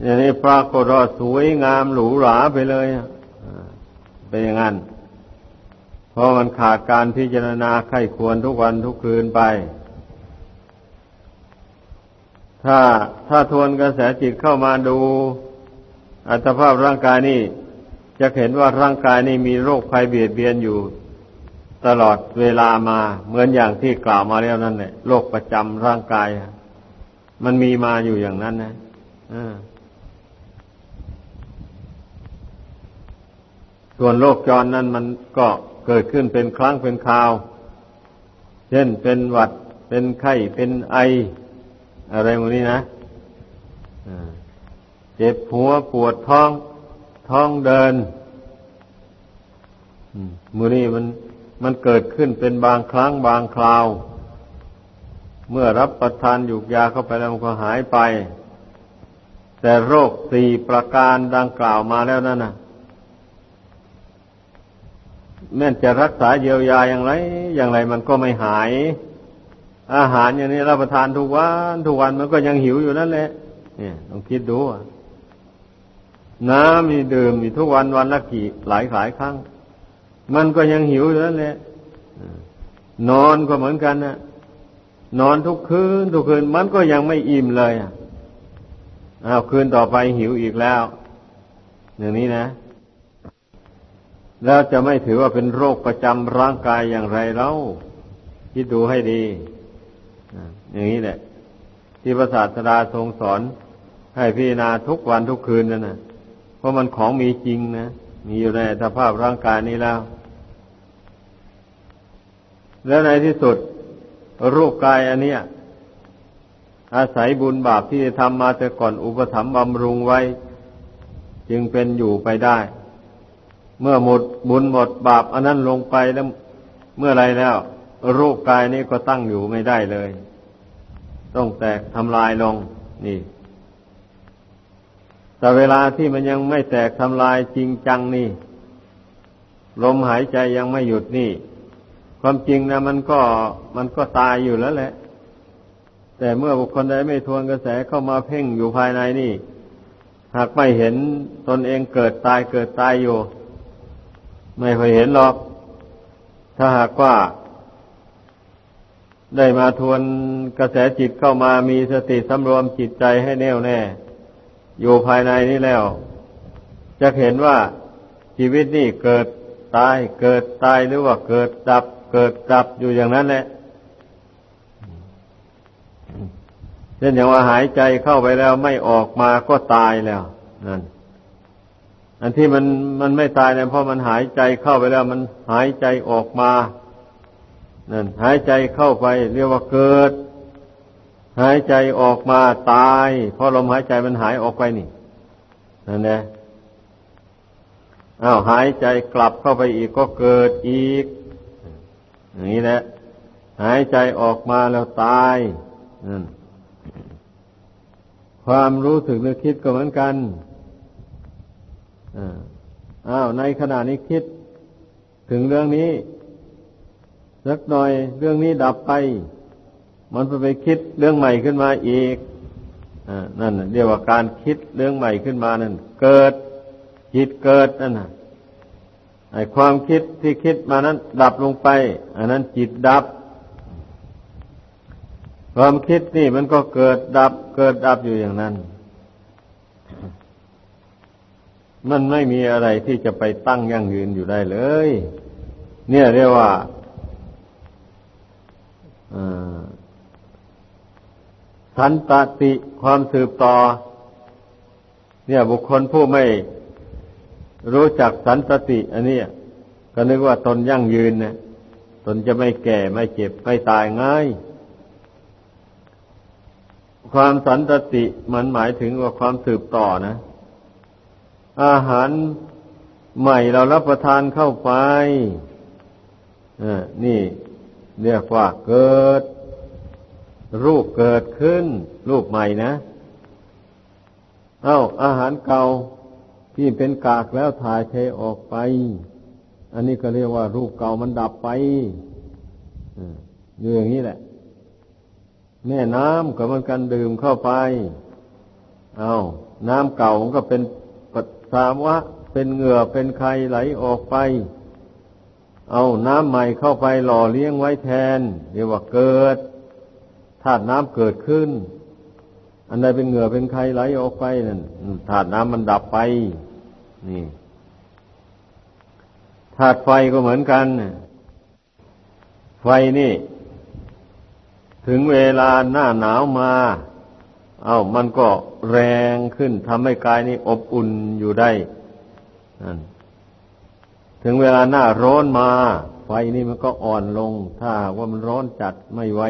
อย่างนี้ปรากฏว่าสวยงามหรูหราไปเลยเป็นอย่างนั้น เพราะมันขาดการพิจารณาไข้ควรทุกวันทุกคืนไป ถ้าถ้าทวนกระแสจิตเข้ามาดู อัตภาพร่างกายนี่จะเห็นว่าร่างกายนี่มีโรคภัยเบียดเบียนอยู่ ตลอดเวลามาเหมือนอย่างที่กล่าวมาแล้วนั่นแหละโรคประจำร่างกาย มันมีมาอยู่อย่างนั้นนะอ่าส่วนโรคจรนั้นมันก็เกิดขึ้นเป็นครั้งเป็นคราว เช่นเป็นหวัดเป็นไข้เป็นไอ อะไรพวกนี้นะเจ็บหัวปวดท้อง ท้องเดินมือนี้มัน มันเกิดขึ้นเป็นบางครั้งบางคราว เมื่อรับประทานหยุกยาเข้าไปแล้วมันก็หายไป แต่โรคสี่ประการดังกล่าวมาแล้วนั่นนะแม้จะรักษาเยียวยาอย่างไร อย่างไรมันก็ไม่หาย อาหารอย่างนี้รับประทานทุกวันทุกวันมันก็ยังหิวอยู่นั่นแหละเนี่ยต้องคิดดูน้ำมีดื่มมีทุกวันวันละกี่หลายหลายครั้ง มันก็ยังหิวอยู่นั่นแหละนอนก็เหมือนกันนะนอนทุกคืนทุกคืนมันก็ยังไม่อิ่มเลยอ้าวคืนต่อไปหิวอีกแล้ว อย่างนี้นะ แล้วจะไม่ถือว่าเป็นโรคประจำร่างกายอย่างไรเล่าคิดดูให้ดีอย่างนี้แหละ ที่พระศาสดาทรงสอน ให้พิจารณาทุกวันทุกคืนนั่นนะเพราะมันของมีจริงนะมีอยู่ในสภาพร่างกายนี้แล้ว แล้วในที่สุดรูปกายอันเนี้ยอาศัยบุญบาปที่ทำมาแต่ก่อนอุปถัมภ์บำรุงไว้ จึงเป็นอยู่ไปได้ เมื่อหมดบุญหมดบาปอันนั้นลงไปแล้วเมื่อไรแล้ว รูปกายนี้ก็ตั้งอยู่ไม่ได้เลย ต้องแตกทำลายลง นี่ แต่เวลาที่มันยังไม่แตกทำลายจริงจังนี่ ลมหายใจยังไม่หยุดนี่ ความจริงนะมันก็มันก็ตายอยู่แล้วแหละ แต่เมื่อบุคคลใดไม่ทวนกระแสเข้ามาเพ่งอยู่ภายในนี่ หากไม่เห็นตนเองเกิดตายเกิดตายอยู่ ไม่เคยเห็นหรอก ถ้าหากว่า ได้มาทวนกระแสจิตเข้ามามีสติสำรวมจิตใจให้แน่วแน่ อยู่ภายในนี้แล้ว จะเห็นว่าชีวิตนี่เกิดตายเกิดตายหรือว่าเกิดดับ เกิดดับอยู่อย่างนั้นแหละเช่นอย่างว่าหายใจเข้าไปแล้วไม่ออกมาก็ตายแล้วนั่นอันที่มันมันไม่ตายเนี่ยเพราะมันหายใจเข้าไปแล้ว มันหายใจออกมานั่นหายใจเข้าไป เรียกว่าเกิด หายใจออกมาตาย เพราะลมหายใจมันหายออกไปนี่นั่นแหละอ้าวหายใจกลับเข้าไปอีกก็เกิดอีก อย่างนี้แหละ หายใจออกมาแล้วตายนั่นความรู้สึกนึกคิดก็เหมือนกันอ้าวในขณะนี้คิด ถึงเรื่องนี้สักหน่อยเรื่องนี้ดับไป มันไปไปคิดเรื่องใหม่ขึ้นมาอีกอนั่นเรียกว่าการคิดเรื่องใหม่ขึ้นมานั่น เกิดจิตเกิดนั่นนะ ไอ้ความคิดที่คิดมานั้น ดับลงไป อันนั้นจิตดับ ความคิดนี่มันก็เกิดดับ เกิดดับอยู่อย่างนั้น มันไม่มีอะไรที่จะไปตั้งยั่งยืนอยู่ได้เลย เนี่ยเรียกว่าสันตติความสืบต่อ เนี่ยบุคคลผู้ไม่ รู้จักสันตติ อันนี้ก็นึกว่าตนยั่งยืนนะตนจะไม่แก่ไม่เจ็บไม่ตายง่าย ความสันตติมันหมายถึงว่าความสืบต่อนะ อาหารใหม่เรารับประทานเข้าไปนี่เรียกว่าเกิด รูปเกิดขึ้น รูปใหม่นะ เอา้าอาหารเก่า ที่เป็นกากแล้วถ่ายเทออกไป อันนี้ก็เรียกว่ารูปเก่ามันดับไปอยู่อย่างนี้แหละ แม่น้ำก็มันกันดื่มเข้าไป เอาน้ำเก่ามันก็เป็นปัสสาวะ เป็นเหงื่อเป็นไข่ไหลออกไป เอาน้ำใหม่เข้าไปหล่อเลี้ยงไว้แทน เรียกว่าเกิดธาตุน้ำเกิดขึ้น อันใดเป็นเหงื่อเป็นไข่ไหลออกไปนั่นธาตุน้ำมันดับไป นี่ธาตุไฟก็เหมือนกัน ไฟนี่ ถึงเวลาหน้าหนาวมา เอา้ามันก็แรงขึ้นทำให้กายนี้อบอุ่นอยู่ได้นั่นถึงเวลาหน้าร้อนมา ไฟนี่มันก็อ่อนลง ถ้าว่ามันร้อนจัดไม่ไหว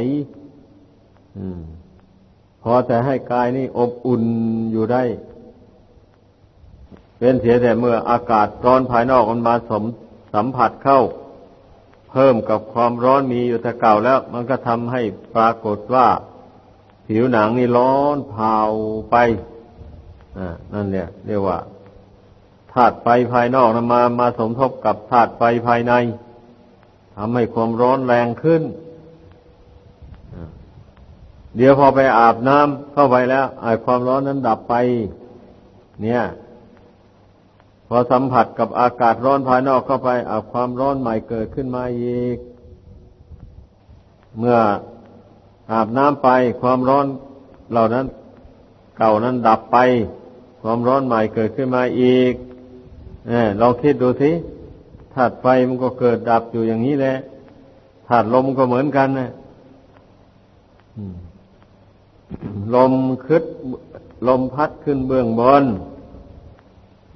พอแต่ให้กายนี่อบอุ่นอยู่ได้ เป็นเสียแต่เมื่ออากาศร้อนภายนอกมันมาสมสัมผัสเข้า เพิ่มกับความร้อนมีอยู่แต่เก่าแล้ว มันก็ทำให้ปรากฏว่า ผิวหนังนี่ร้อนเผาไปนั่นเนี่ยเรียกว่าธาตุไฟภายนอกนะมามาสมทบกับธาตุไฟภายในทำให้ความร้อนแรงขึ้น เดี๋ยวพอไปอาบน้ำเข้าไปแล้วไอ้ความร้อนนั้นดับไป เนี่ย พอสัมผัสกับอากาศร้อนภายนอกเข้าไปอาความร้อนใหม่เกิดขึ้นมาอีก เมื่ออาบน้ำไปความร้อนเหล่านั้น เก่านั้นดับไป ความร้อนใหม่เกิดขึ้นมาอีกเออลองคิดดูสิธาตุไฟมันก็เกิดดับอยู่อย่างนี้แหละธาตุลมก็เหมือนกันนะลมคึดลมพัดขึ้นเบื้องบน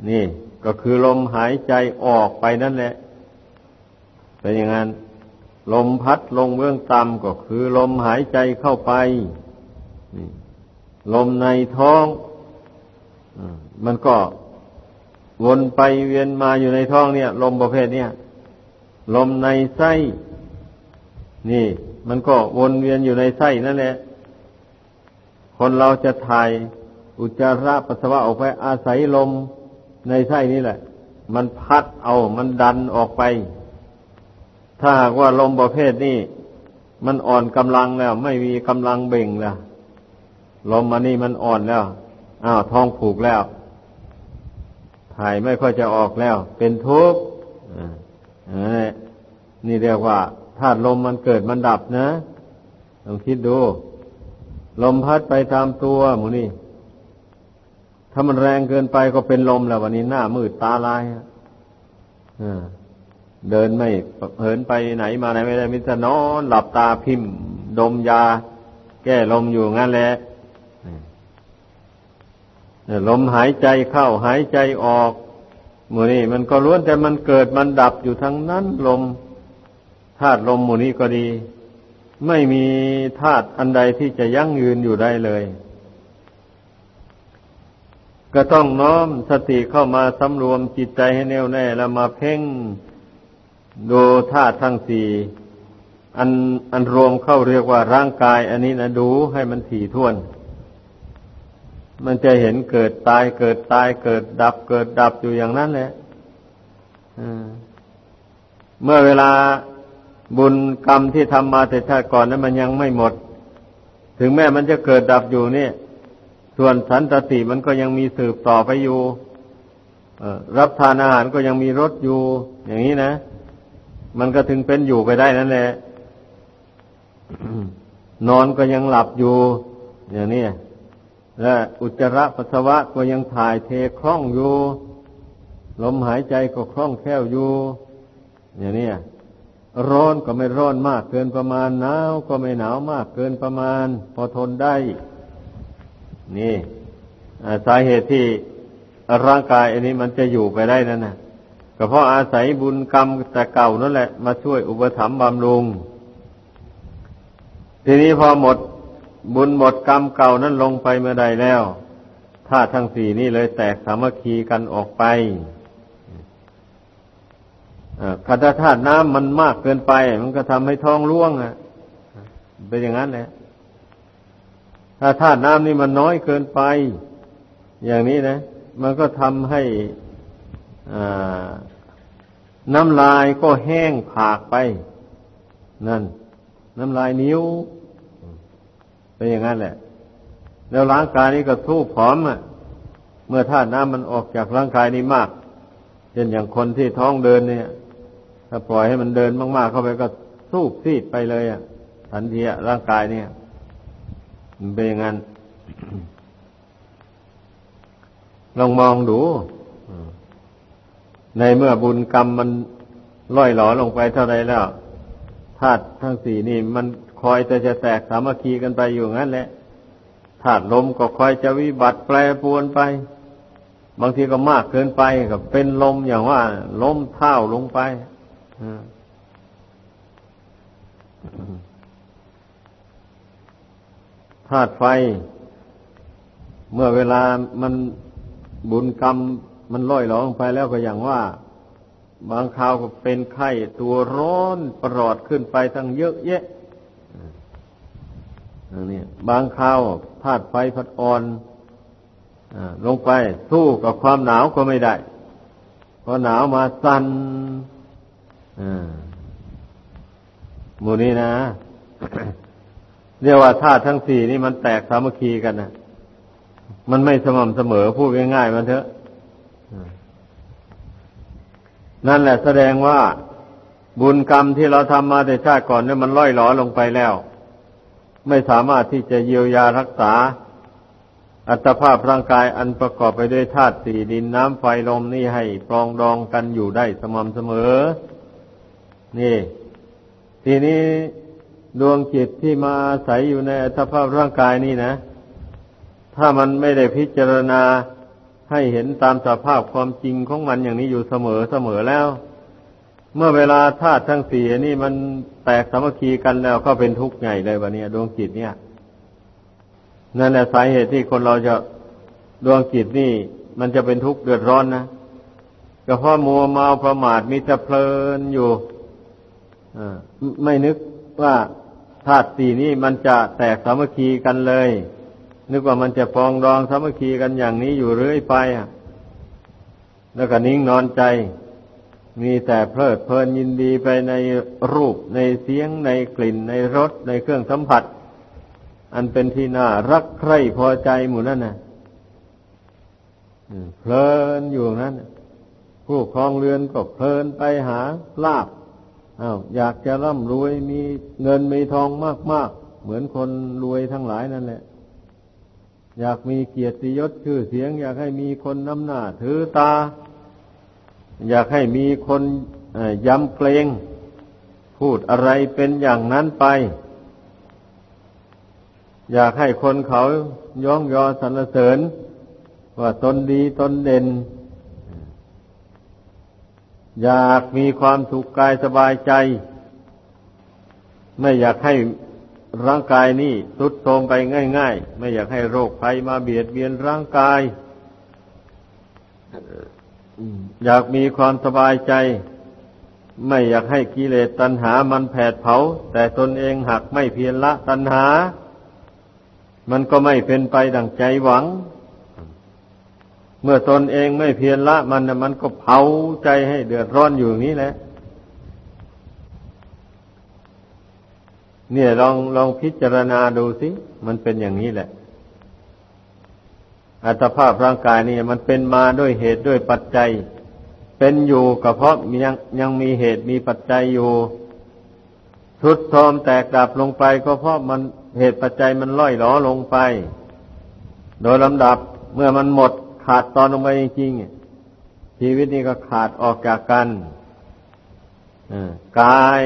นี่ ก็คือลมหายใจออกไปนั่นแหละเป็นอย่างนั้น ลมพัดลงเบื้องต่ำก็คือ ลมหายใจเข้าไปลมในท้องมันก็วนไปเวียนมาอยู่ในท้องเนี่ย ลมประเภทเนี่ยลมในไส้นี่ มันก็วนเวียนอยู่ในไส้นั่นแหละ คนเราจะถ่ายอุจจาระปัสสาวะออกไปอาศัยลม ในไส้นี่แหละ มันพัดเอามันดันออกไป ถ้าหากว่าลมประเภทนี้มันอ่อนกำลังแล้ว ไม่มีกำลังเบ่งแล้วลมมันนี่มันอ่อนแล้วอ้าวท้องผูกแล้ว ถ่ายไม่ค่อยจะออกแล้ว เป็นทุกข์นี่เรียกว่าธาตุลมมันเกิดมันดับนะลองคิดดู ลมพัดไปตามตัวหมูนี่ ถ้ามันแรงเกินไปก็เป็นลมแล้ววันนี้หน้ามืดตาลายเดินไม่เหินไปไหนมาไหนไม่ได้มิจะนอนหลับตาพิมพ์ ดมยา แก้ลมอยู่งั้นแหละลมหายใจเข้าหายใจออกหมู่นี้มันก็ล้วนแต่มันเกิดมันดับอยู่ทั้งนั้นลมธาตุลมหมู่นี้ก็ดี ไม่มีธาตุอันใดที่จะยั่งยืนอยู่ได้เลย ก็ต้องน้อมสติเข้ามาสำรวมจิตใจให้แน่วแน่แล้วมาเพ่งดูธาตุทั้งสี่อันอันรวมเข้าเรียกว่าร่างกาย อันนี้นะดูให้มันถี่ถ้วน มันจะเห็นเกิดตายเกิดตายเกิดดับเกิดดับอยู่อย่างนั้นแหละเมื่อเวลาบุญกรรมที่ทำมาแต่ชาติก่อนนั้นมันยังไม่หมด ถึงแม้มันจะเกิดดับอยู่เนี่ย ส่วนสันตติมันก็ยังมีสืบต่อไปอยู่รับทานอาหารก็ยังมีรสอยู่ อย่างนี้นะ มันก็ถึงเป็นอยู่ไปได้นั่นแหละนอนก็ยังหลับอยู่ อย่างนี้และอุจจาระปัสสาวะก็ยังถ่ายเทคล่องอยู่ลมหายใจก็คล่องแคล่วอยู่ อย่างนี้ร้อนก็ไม่ร้อนมากเกินประมาณหนาวก็ไม่หนาวมากเกินประมาณ พอทนได้ นี่สาเหตุที่ร่างกายอันนี้มันจะอยู่ไปได้นั่นนะก็เพราะอาศัยบุญกรรมแต่เก่านั่นแหละ มาช่วยอุปถัมภ์บำรุง ทีนี้พอหมดบุญหมดกรรมเก่านั้นลงไปเมื่อใดแล้วธาตุทั้งสี่นี่เลยแตกสามัคคีกันออกไปคันธาตุน้ำมันมากเกินไป มันก็ทำให้ท้องร่วงอะ เป็นอย่างนั้นแหละ ถ้าธาตุน้ำนี่มันน้อยเกินไป อย่างนี้นะ มันก็ทำให้น้ำลายก็แห้งผากไป นั่น น้ำลายนิ้วเป็นอย่างนั้นแหละ แล้วร่างกายนี้ก็สู้ผอมอะ เมื่อธาตุน้ำมันออกจากร่างกายนี้มากเช่นอย่างคนที่ท้องเดินเนี่ย ถ้าปล่อยให้มันเดินมากๆเข้าไปก็สู้ซีดไปเลยอะทันทีร่างกายเนี่ย เป็นอย่างนั้นลองมองดู ในเมื่อบุญกรรมมันล่อยหลอลงไปเท่าไรแล้วธาตุทั้งสี่นี่ มันคอยจะจะแตกสามัคคีกันไปอยู่งั้นแหละธาตุลมก็คอยจะวิบัติแปรปวนไป บางทีก็มากเกินไปก็เป็นลมอย่างว่าลมเท่าลงไป ธาตุไฟ เมื่อเวลามันบุญกรรมมันล่อยหลองไปแล้วก็อย่างว่า บางคราวก็เป็นไข้ตัวร้อนปลอดขึ้นไปทั้งเยอะแยะนี่บางคราวธาตุไฟพัดอ่อนลงไปสู้กับความหนาวก็ไม่ได้พอหนาวมาสั่นหมูนี้นะ เรียกว่าธาตุทั้งสี่นี่มันแตกสามัคคีกันนะมันไม่สม่ำเสมอพูดง่ายๆมันเถอะนั่นแหละแสดงว่าบุญกรรมที่เราทำมาแต่ชาติก่อนเนี่ยมันล่อยหลอลงไปแล้ว ไม่สามารถที่จะเยียวยารักษา อัตภาพร่างกายอันประกอบไปด้วยธาตุสี่ดินน้ำไฟลมนี่ให้ปรองดองกันอยู่ได้สม่ำเสมอ นี่ ทีนี้ ดวงจิตที่มาอาศัยอยู่ในอัตภาพร่างกายนี่นะ ถ้ามันไม่ได้พิจารณาให้เห็นตามสภาพความจริงของมันอย่างนี้อยู่เสมอเสมอแล้ว เมื่อเวลาธาตุทั้งสี่นี่มันแตกสามัคคีกันแล้วก็เป็นทุกข์ใหญ่เลยวันนี้ดวงจิตเนี่ยนั่นแหละสาเหตุที่คนเราจะดวงจิตนี่ มันจะเป็นทุกข์เดือดร้อนนะก็เพราะมัวเมาประมาทมิจะเพลินอยู่ไม่นึกว่า ธาตุสี่นี้มันจะแตกสามัคคีกันเลย นึกว่ามันจะปองดองสามัคคีกันอย่างนี้อยู่เรื่อยไปแล้วก็นิ่งนอนใจ มีแต่เพลิดเพลินยินดีไปในรูปในเสียงในกลิ่น ในรสในเครื่องสัมผัส อันเป็นที่น่ารักใคร่พอใจหมู่นั่นนะเพลินอยู่นั้นผู้ครองเรือนก็เพลินไปหาลาบ อ้าวอยากจะร่ำรวยมีเงินมีทองมากๆ เหมือนคนรวยทั้งหลายนั่นแหละ อยากมีเกียรติยศชื่อเสียง อยากให้มีคนน้ำหน้าถือตา อยากให้มีคนย้ำเกรงพูดอะไรเป็นอย่างนั้นไป อยากให้คนเขาย่องยอสรรเสริญ ว่าตนดีตนเด่น อยากมีความสุขกายสบายใจ ไม่อยากให้ร่างกายนี่ทุดโทรมไปง่าย ๆ ไม่อยากให้โรคภัยมาเบียดเบียนร่างกาย อยากมีความสบายใจ ไม่อยากให้กิเลสตัณหามันแผดเผา แต่ตนเองหักไม่เพียรละตัณหา มันก็ไม่เป็นไปดังใจหวัง เมื่อตนเองไม่เพียรละมันมันก็เผาใจให้เดือดร้อนอยู่นี้แหละ เนี่ยลองลองพิจารณาดูสิ มันเป็นอย่างนี้แหละ อัตภาพร่างกายนี่มันเป็นมาด้วยเหตุด้วยปัจจัย เป็นอยู่ก็เพราะยังยังมีเหตุมีปัจจัยอยู่ทุดทอมแตกดับลงไปก็เพราะมันเหตุปัจจัยมันล่อยหลอลงไป โดยลำดับเมื่อมันหมด ขาดตอนลงไปจริงๆชีวิตนี้ก็ขาดออกจากกันกาย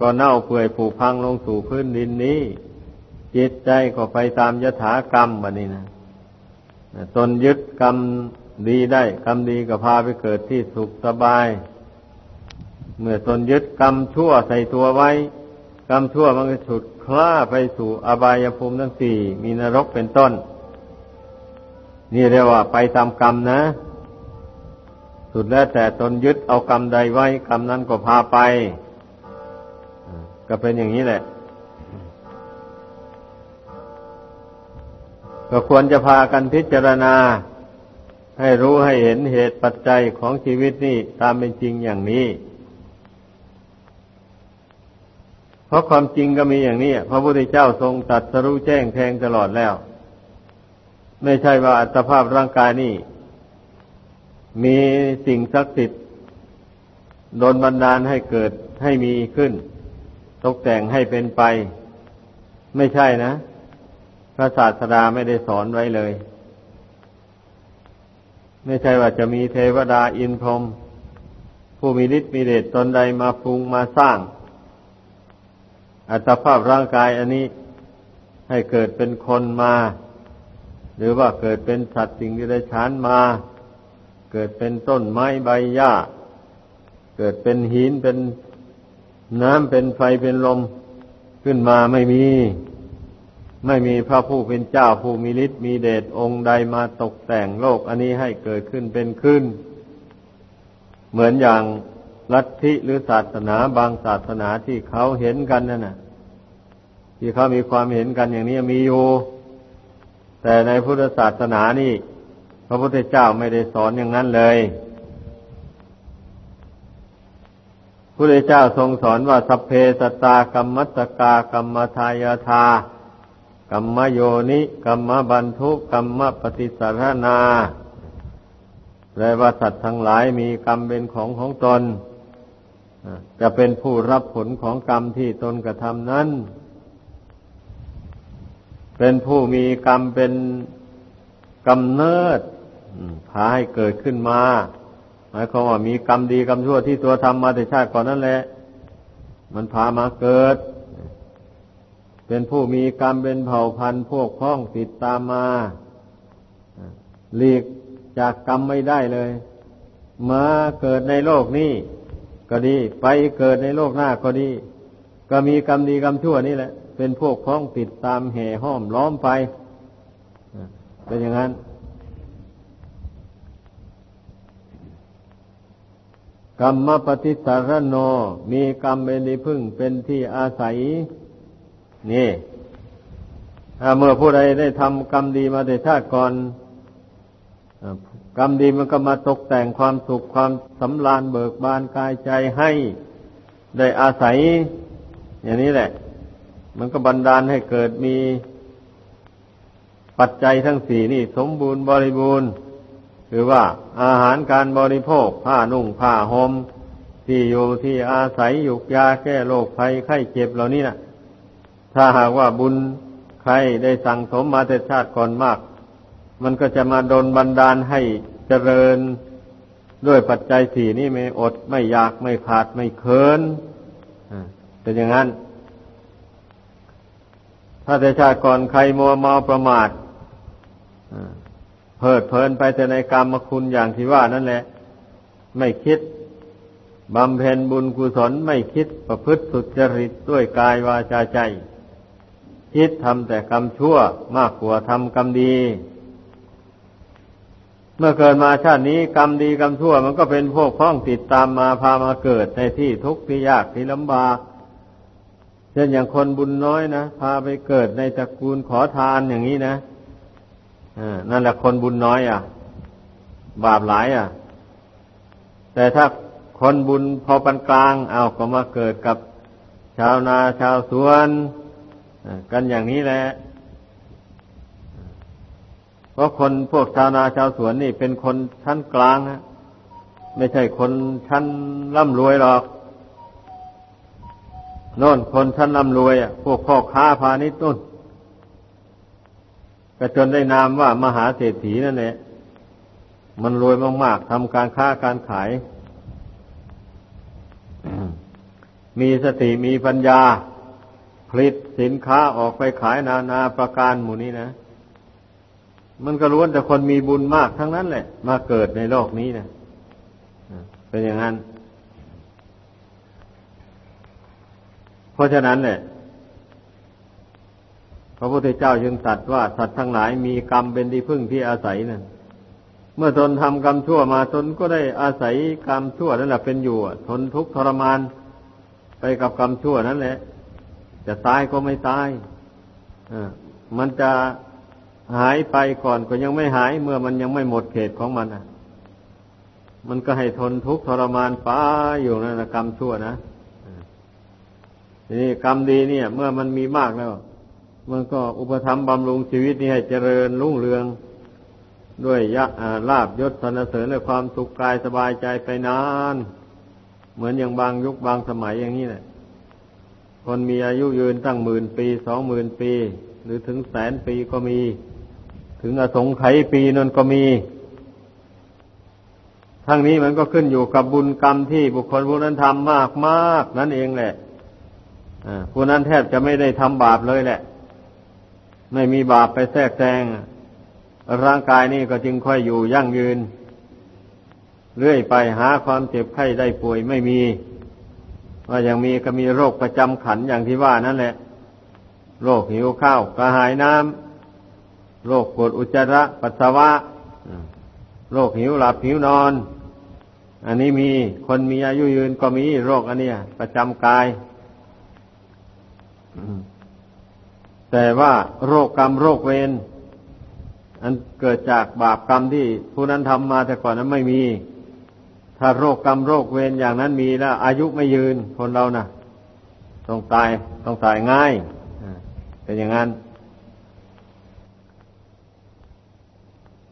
ก็เน่าเปื่อยผุพังลงสู่พื้นดินนี้ จิตใจก็ไปตามยถากรรมแบบนี้นะตนยึดกรรมดีได้กรรมดีก็พาไปเกิดที่สุขสบาย เมื่อตนยึดกรรมชั่วใส่ตัวไว้ กรรมชั่วมันก็ฉุดคล้าไปสู่อบายภูมิทั้งสี่มีนรกเป็นต้น นี่เรียกว่าไปตามกรรมนะ สุดแล้วแต่ตนยึดเอากรรมใดไว้ กรรมนั้นก็พาไป ก็เป็นอย่างนี้แหละ ก็ควรจะพากันพิจารณา ให้รู้ให้เห็นเหตุปัจจัยของชีวิตนี่ตามเป็นจริงอย่างนี้ เพราะความจริงก็มีอย่างนี้ พระพุทธเจ้าทรงตัดสรู้แจ้งแทงตลอดแล้ว ไม่ใช่ว่าอัตภาพร่างกายนี่ มีสิ่งศักดิ์สิทธิ์โดนบันดาลให้เกิดให้มีขึ้น ตกแต่งให้เป็นไป ไม่ใช่นะพระศาสดาไม่ได้สอนไว้เลย ไม่ใช่ว่าจะมีเทวดาอินพรหมผู้มีฤทธิ์มีเดชตนใดมาปรุงมาสร้าง อัตภาพร่างกายอันนี้ให้เกิดเป็นคนมา หรือว่าเกิดเป็นสัตว์สิ่งที่ได้ชานมา เกิดเป็นต้นไม้ใบหญ้า เกิดเป็นหินเป็นน้ำเป็นไฟเป็นลมขึ้นมาไม่มี ไม่มีพระผู้เป็นเจ้าผู้มีฤทธิ์มีเดชองค์ใดมาตกแต่งโลก อันนี้ให้เกิดขึ้นเป็นขึ้น เหมือนอย่างลัทธิหรือศาสนาบางศาสนาที่เขาเห็นกันนั่นน่ะ ที่เขามีความเห็นกันอย่างนี้มีอยู่ แต่ในพุทธศาสนานี่ พระพุทธเจ้าไม่ได้สอนอย่างนั้นเลยพระพุทธเจ้าทรงสอนว่าสัพเพสตากรรมัตกากรรมทายาทากรรมโยนิกรรมบันทุกรรมปฏิสารนาแปลว่าสัตว์ทั้งหลายมีกรรมเป็นของของตนจะเป็นผู้รับผลของกรรมที่ตนกระทำนั้น เป็นผู้มีกรรมเป็นกำเนิดพาให้เกิดขึ้นมาหมายความว่ามีกรรมดีกรรมชั่วที่ตัวทำมาแต่ชาติก่อนนั่นแหละ มันพามาเกิด เป็นผู้มีกรรมเป็นเผ่าพันธุ์พวกพ้องติดตามมาหลีกจากกรรมไม่ได้เลย มาเกิดในโลกนี้ก็ดี ไปเกิดในโลกหน้าก็ดี ก็มีกรรมดีกรรมชั่วนี่แหละ เป็นพวกพ้องติดตามแห่ห้อมล้อมไป เป็นอย่างนั้น กรรมปฏิสารโน มีกรรมเป็นที่พึ่งเป็นที่อาศัย นี่เมื่อผู้ใดได้ทำกรรมดีมาในชาติก่อนกรรมดีมันก็มาตกแต่งความสุขความสำราญเบิกบานกายใจให้ ได้อาศัย อย่างนี้แหละ มันก็บันดาลให้เกิดมีปัจจัยทั้งสี่นี่ สมบูรณ์บริบูรณ์คือว่าอาหารการบริโภค ผ้านุ่งผ้าหม่มที่อยู่ที่อาศัยยุกยาแก้โรคภัยไข้เจ็บเหล่านี้นะ่ะถ้าหากว่าบุญใครได้สั่งสมมาแต่ชาติก่อนมาก มันก็จะมาโดนบันดาลให้เจริญด้วยปัจจัยสี่นี้ไม่อดไม่อยากไม่ขาดไม่เคินเป็นอย่างนั้น ถ้าแต่ชาติก่อนใครมัวเมาประมาทเพิดเพลินไปแต่ในกรรมคุณอย่างที่ว่านั่นแหละ ไม่คิดบำเพ็ญบุญกุศลไม่คิดประพฤติสุจริตด้วยกายวาจาใจ คิดทำแต่กรรมชั่วมากกว่าทำกรรมดี เมื่อเกิดมาชาตินี้กรรมดีกรรมชั่ว มันก็เป็นพวกพ้องติดตามมาพามาเกิดในที่ทุกข์ที่ยากที่ลำบาก เช่นอย่างคนบุญน้อยนะพาไปเกิดในตระกูลขอทานอย่างนี้นะนั่นแหละคนบุญน้อย อะ บาปหลาย อะ แต่ถ้าคนบุญพอปานกลาง เอาก็มาเกิดกับชาวนาชาวสวนกันอย่างนี้แหละ เพราะคนพวกชาวนาชาวสวนนี่เป็นคนชั้นกลางนะไม่ใช่คนชั้นร่ำรวยหรอก โน่นคนชั้นร่ำรวยอะพวกพ่อค้าพาณิชย์นู่นก็จนได้นามว่ามหาเศรษฐีนั่นแหละมันรวยมากๆทำการค้าการขาย มีสติมีปัญญา ผลิตสินค้าออกไปขายนานาประการหมู่นี้นะ มันก็ล้วนแต่คนมีบุญมากทั้งนั้นแหละ มาเกิดในโลกนี้นะเป็นอย่างนั้น เพ ราะฉะนั้นเนี่ยพระพุทธเจ้าจึงตรัสว่าสัตว์ทั้งหลายมีกรรมเป็นที่พึ่งที่อาศัยนั่นเมื่อตนทำกรรมชั่วมาตนก็ได้อาศัยกรรมชั่วนั่นแหละเป็นอยู่ทนทุกข์ทรมานไปกับกรรมชั่วนั่นแหละ จะตายก็ไม่ตายมันจะหายไปก่อนก็ยังไม่หาย เมื่อมันยังไม่หมดเขตของมันอะ มันก็ให้ทนทุกข์ทรมานป้าอยู่นั่นนะกรรมชั่วนะ นี่กรรมดีเนี่ย เมื่อมันมีมากแล้ว มันก็อุปธรรมบำรุงชีวิตนี้ให้เจริญรุ่งเรือง ด้วยยะลาบยศสนเสริญและความสุขกายสบายใจไปนาน เหมือนอย่างบางยุคบางสมัยอย่างนี้แหละคนมีอายุยืนตั้งหมื่นปีสองหมื่นปี หรือถึงแสนปีก็มี ถึงอสงไขยปีนั้นก็มี ทั้งนี้มันก็ขึ้นอยู่กับบุญกรรมที่บุคคลผู้นั้นทำมากมากนั่นเองแหละ ผู้นั้นแทบจะไม่ได้ทำบาปเลยแหละ ไม่มีบาปไปแทรกแซงร่างกายนี่ก็จึงค่อยอยู่ยั่งยืน เรื่อยไปหาความเจ็บไข้ได้ป่วยไม่มีว่ายังมีก็มีโรคประจำขันอย่างที่ว่านั่นแหละ โรคหิวข้าวกระหายน้ำโรคปวดอุจจาระปัสสาวะโรคหิวหลับหิวนอน อันนี้มีคนมีอายุยืนก็มีโรคอันนี้ประจำกาย แต่ว่าโรคกรรมโรคเวรอันเกิดจากบาปกรรมที่ผู้นั้นทำมาแต่ก่อนนั้นไม่มี ถ้าโรคกรรมโรคเวรอย่างนั้นมีแล้ว อายุไม่ยืนคนเรานะ่ะ ต้องตายต้องตายง่ายเป็นอย่างนั้น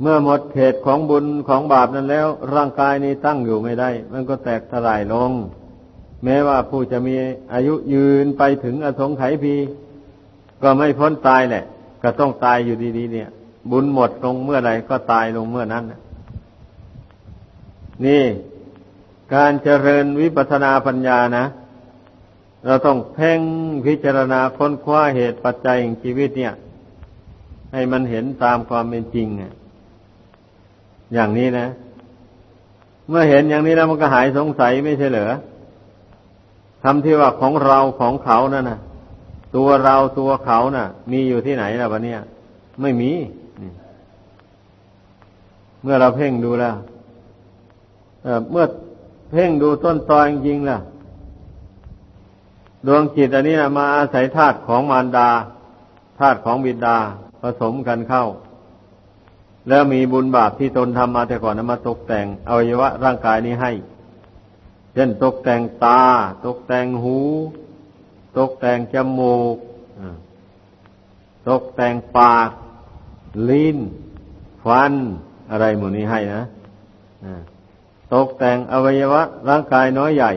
เมื่อหมดเขตของบุญของบาปนั้นแล้ว ร่างกายนี้ตั้งอยู่ไม่ได้ มันก็แตกทลายลง แม้ว่าผู้จะมีอายุยืนไปถึงอสงไขยพีก็ไม่พ้นตายแหละ ก็ต้องตายอยู่ดีๆเนี่ย บุญหมดลงเมื่อไรก็ตายลงเมื่อนั้นนี่ การเจริญวิปัสสนาปัญญานะ เราต้องเพ่งพิจารณาค้นคว้าเหตุปัจจัยของชีวิตเนี่ย ให้มันเห็นตามความเป็นจริงอย่างนี้นะ เมื่อเห็นอย่างนี้แล้วมันก็หายสงสัยไม่ใช่เหรอ คำที่ว่าของเราของเขานั่นนะตัวเราตัวเขานะ่ะ มีอยู่ที่ไหนล่ะวันนี้ไม่มี เมื่อเราเพ่งดูแล้วเมื่อเพ่งดูต้นตอจริงล่ะ ดวงจิตอันนี้นะมาอาศัยธาตุของมารดาธาตุของบิดาผสมกันเข้า แล้วมีบุญบาปที่ตนทำมาแต่ก่อนนนมาตกแต่งอวัยวะร่างกายนี้ให้ ช่นตกแต่งตา ตกแต่งหู ตกแต่งจมูก ตกแต่งปาก ลิ้น ฟัน อะไรหมดนี้ให้นะตกแต่งอวัยวะ ร่างกายน้อยใหญ่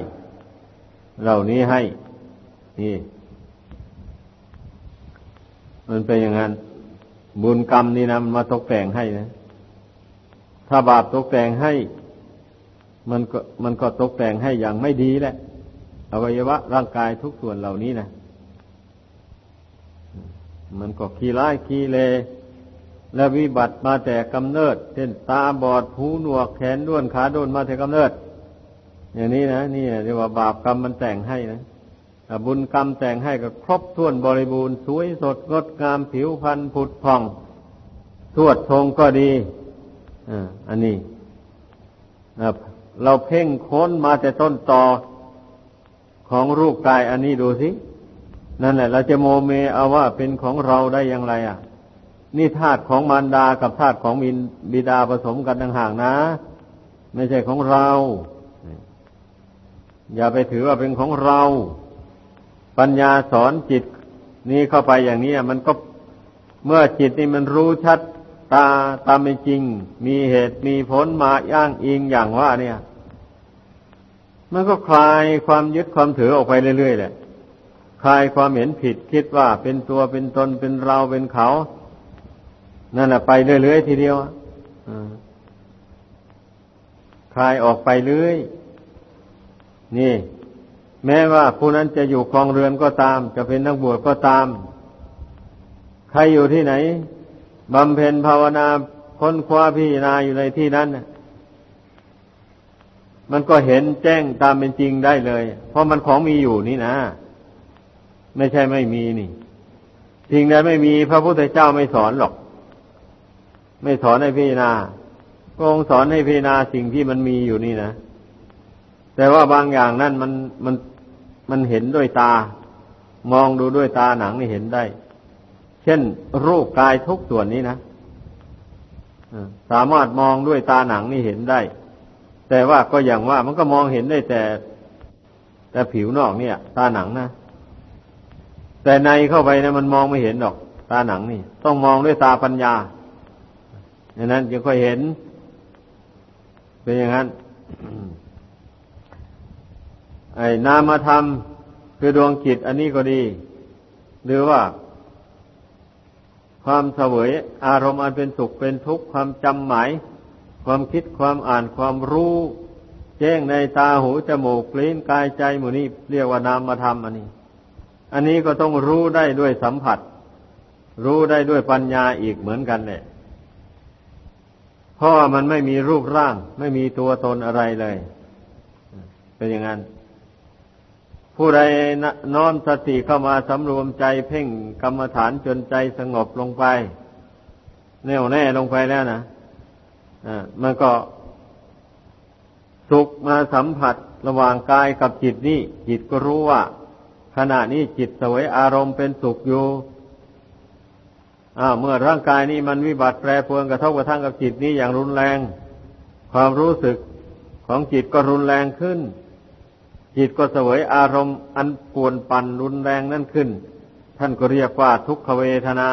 เหล่านี้ให้ นี่ มันเป็นอย่างนั้น บุญกรรมนี่นะมันมาตกแต่งให้นะ ถ้าบาปตกแต่งให้ มันก็มันก็ตกแต่งให้อย่างไม่ดีแหละอวัยวะร่างกายทุกส่วนเหล่านี้นะมันก็ขี้ร้ายขี้เล และวิบัติมาแต่กำเนิด เช่นตาบอดหูหนวกแขนด้วนขาด้วนมาแต่กำเนิด อย่างนี้นะนี่เรียกว่าบาปกรรมมันแต่งให้นะบุญกรรมแต่งให้ก็ครบถ้วนบริบูรณ์สวยสดงดงามผิวพรรณผุดผ่องทวดทงก็ดีอันนี้ เราเพ่งค้นมาแต่ต้นตอของรูปกายอันนี้ดูสิ นั่นแหละ เราจะโมเมเอาว่าเป็นของเราได้อย่างไร อะ นี่ธาตุของมารดากับธาตุของบิดาผสมกันต่างหากนะ ไม่ใช่ของเรา อย่าไปถือว่าเป็นของเรา ปัญญาสอนจิต นี้เข้าไปอย่างนี้มันก็เมื่อจิตนี่มันรู้ชัดตาตามเป็นจริง มีเหตุมีผลมาย่างอิงอย่างว่าเนี่ย มันก็คลายความยึดความถือออกไปเรื่อยๆแหละคลายความเห็นผิดคิดว่าเป็นตัวเป็นตนเป็นเราเป็นเขา นั่นแหละไปเรื่อยๆทีเดียวคลายออกไปเรื่อยนี่ แม้ว่าผู้นั้นจะอยู่คลองเรือนก็ตาม จะเป็นนักบวชก็ตาม ใครอยู่ที่ไหนบำเพ็ญภาวนาค้นคว้าพิจารณาอยู่ในที่นั้น มันก็เห็นแจ้งตามเป็นจริงได้เลย เพราะมันของมีอยู่นี่นะ ไม่ใช่ไม่มีนี่สิ่งใดไม่มีพระพุทธเจ้าไม่สอนหรอก ไม่สอนให้พิจารณาพระองค์สอนให้พิจารณาสิ่งที่มันมีอยู่นี่นะ แต่ว่าบางอย่างนั่นมันมันมันเห็นด้วยตา มองดูด้วยตาหนังนี่เห็นได้ เช่น รูปกายทุกส่วนนี้นะสามารถมองด้วยตาหนังนี่เห็นได้ แต่ว่าก็อย่างว่ามันก็มองเห็นได้แต่ แต่ผิวนอกเนี่ย ตาหนังนะ แต่ในเข้าไปนะมันมองไม่เห็นหรอก ตาหนังนี่ ต้องมองด้วยตาปัญญาอย่างนั้นจึงค่อยเห็น เป็นอย่างนั้นไอ้นามธรรมคือดวงจิต อันนี้ก็ดี หรือว่า ความเสวยอารมณ์อันเป็นสุขเป็นทุกข์ความจำหมาย ความคิดความอ่านความรู้ แจ้งในตาหูจมูกลิ้นกายใจหมู่นี้เรียกว่านามธรรมอันนี้ อันนี้ก็ต้องรู้ได้ด้วยสัมผัส รู้ได้ด้วยปัญญาอีกเหมือนกันเนี่ยเพราะว่ามันไม่มีรูปร่าง ไม่มีตัวตนอะไรเลย เป็นอย่างนั้น ผู้ใดน้อมสติเข้ามาสำรวมใจเพ่งกรรมฐานจนใจสงบลงไป แน่วแน่ลงไปแล้วนะ มันก็สุขมาสัมผัสระหว่างกายกับจิตนี่จิตก็รู้ว่า ขณะนี้จิตสวยอารมณ์เป็นสุขอยู่เมื่อร่างกายนี้มันวิบัติแปรปรวนกระทบกระทั่งกับจิตนี้อย่างรุนแรง ความรู้สึกของจิตก็รุนแรงขึ้น จิตก็สวยอารมณ์อันปวนปั่นรุนแรงนั่นขึ้น ท่านก็เรียกว่าทุกขเวทนา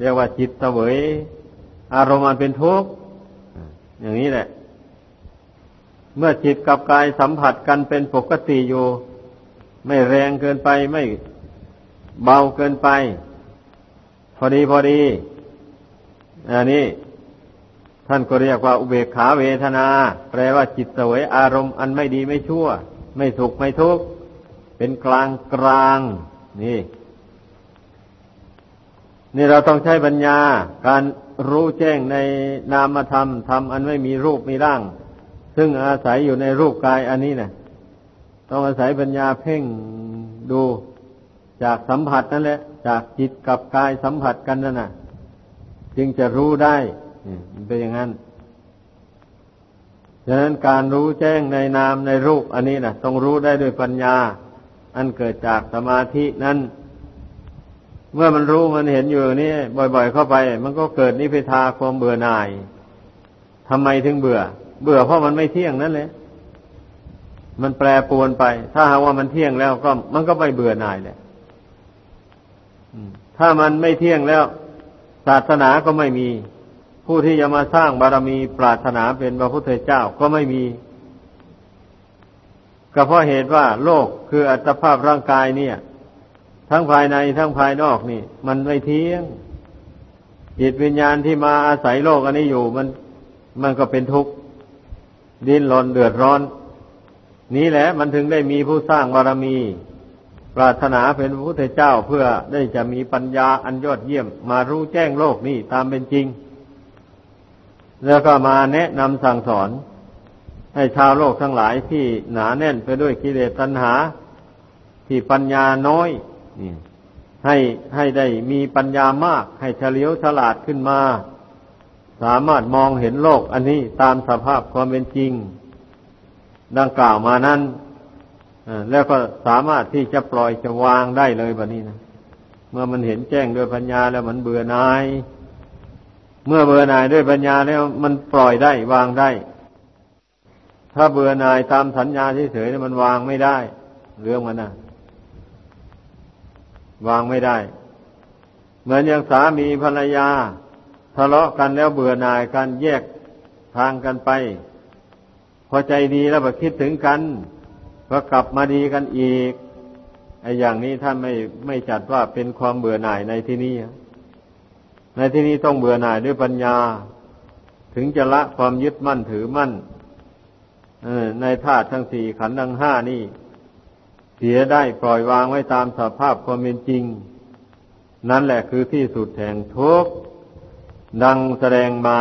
เรียกว่าจิตสวย อารมณ์อันเป็นทุกข์ อย่างนี้แหละ เมื่อจิตกับกายสัมผัสกันเป็นปกติอยู่ ไม่แรงเกินไปไม่เบาเกินไป พอดีพอดีอันนี้ ท่านก็เรียกว่าอุเบกขาเวทนา แปลว่าจิตสวยอารมณ์อันไม่ดีไม่ชั่ว ไม่สุขไม่ทุกข์เป็นกลางกลาง นี่ นี่เราต้องใช้ปัญญาการ รู้แจ้งในนามธรรมธรรมอันไม่มีรูปมีร่าง ซึ่งอาศัยอยู่ในรูปกายอันนี้นะต้องอาศัยปัญญาเพ่งดูจากสัมผัสนั่นแหละ จากจิตกับกายสัมผัสกันนั่นน่ะ จึงจะรู้ได้มันเป็นอย่างนั้นฉะนั้นการรู้แจ้งในนามในรูปอันนี้นะต้องรู้ได้ด้วยปัญญา อันเกิดจากสมาธินั้น เมื่อมันรู้มันเห็นอยู่นี่บ่อยๆเข้าไป มันก็เกิดนิพพิทาความเบื่อหน่ายทำไมถึงเบื่อ เบื่อเพราะมันไม่เที่ยงนั่นแหละมันแปรปวนไป ถ้าหากว่ามันเที่ยงแล้วก็มันก็ไม่เบื่อหน่ายแหละถ้ามันไม่เที่ยงแล้ว ศาสนาก็ไม่มี ผู้ที่จะมาสร้างบารมีปรารถนาเป็นพระพุทธเจ้าก็ไม่มีก็เพราะเหตุว่าโลกคืออัตภาพร่างกายเนี่ย ทั้งภายในทั้งภายนอกนี่ มันไม่เที่ยง จิตวิญญาณที่มาอาศัยโลกอันนี้อยู่ มันมันก็เป็นทุกข์ดิ้นรนเดือดร้อน นี้แหละ มันถึงได้มีผู้สร้างบารมี ปรารถนาเป็นพระพุทธเจ้าเพื่อได้จะมีปัญญาอันยอดเยี่ยม มารู้แจ้งโลกนี้ตามเป็นจริง แล้วก็มาแนะนำสั่งสอน ให้ชาวโลกทั้งหลายที่หนาแน่นไปด้วยกิเลสตัณหา ที่ปัญญาน้อย ให้ให้ได้มีปัญญามาก ให้เฉลียวฉลาดขึ้นมา สามารถมองเห็นโลก อันนี้ตามสภาพความเป็นจริง ดังกล่าวมานั้นแล้วก็สามารถที่จะปล่อยจะวางได้เลยแบบนี้นะเมื่อมันเห็นแจ้งด้วยปัญญาแล้วมันเบื่อหน่าย เมื่อเบื่อหน่ายด้วยปัญญาแล้วมันปล่อยได้วางได้ ถ้าเบื่อหน่ายตามสัญญาเฉยๆมันวางไม่ได้ เรื่องมันนะ วางไม่ได้ เหมือนอย่างสามีภรรยา ทะเลาะกันแล้วเบื่อหน่ายกันแยกทางกันไป พอใจดีแล้วก็คิดถึงกันก็กลับมาดีกันอีกไอ้อย่างนี้ท่านไม่ไม่จัดว่าเป็นความเบื่อหน่ายในที่นี้ในที่นี้ต้องเบื่อหน่ายด้วยปัญญา ถึงจะละความยึดมั่นถือมั่นในธาตุทั้งสี่ขันธ์ทั้งห้านี่ เสียได้ปล่อยวางไว้ตามสภาพความเป็นจริง นั่นแหละคือที่สุดแห่งทุกข์ดังแสดงมา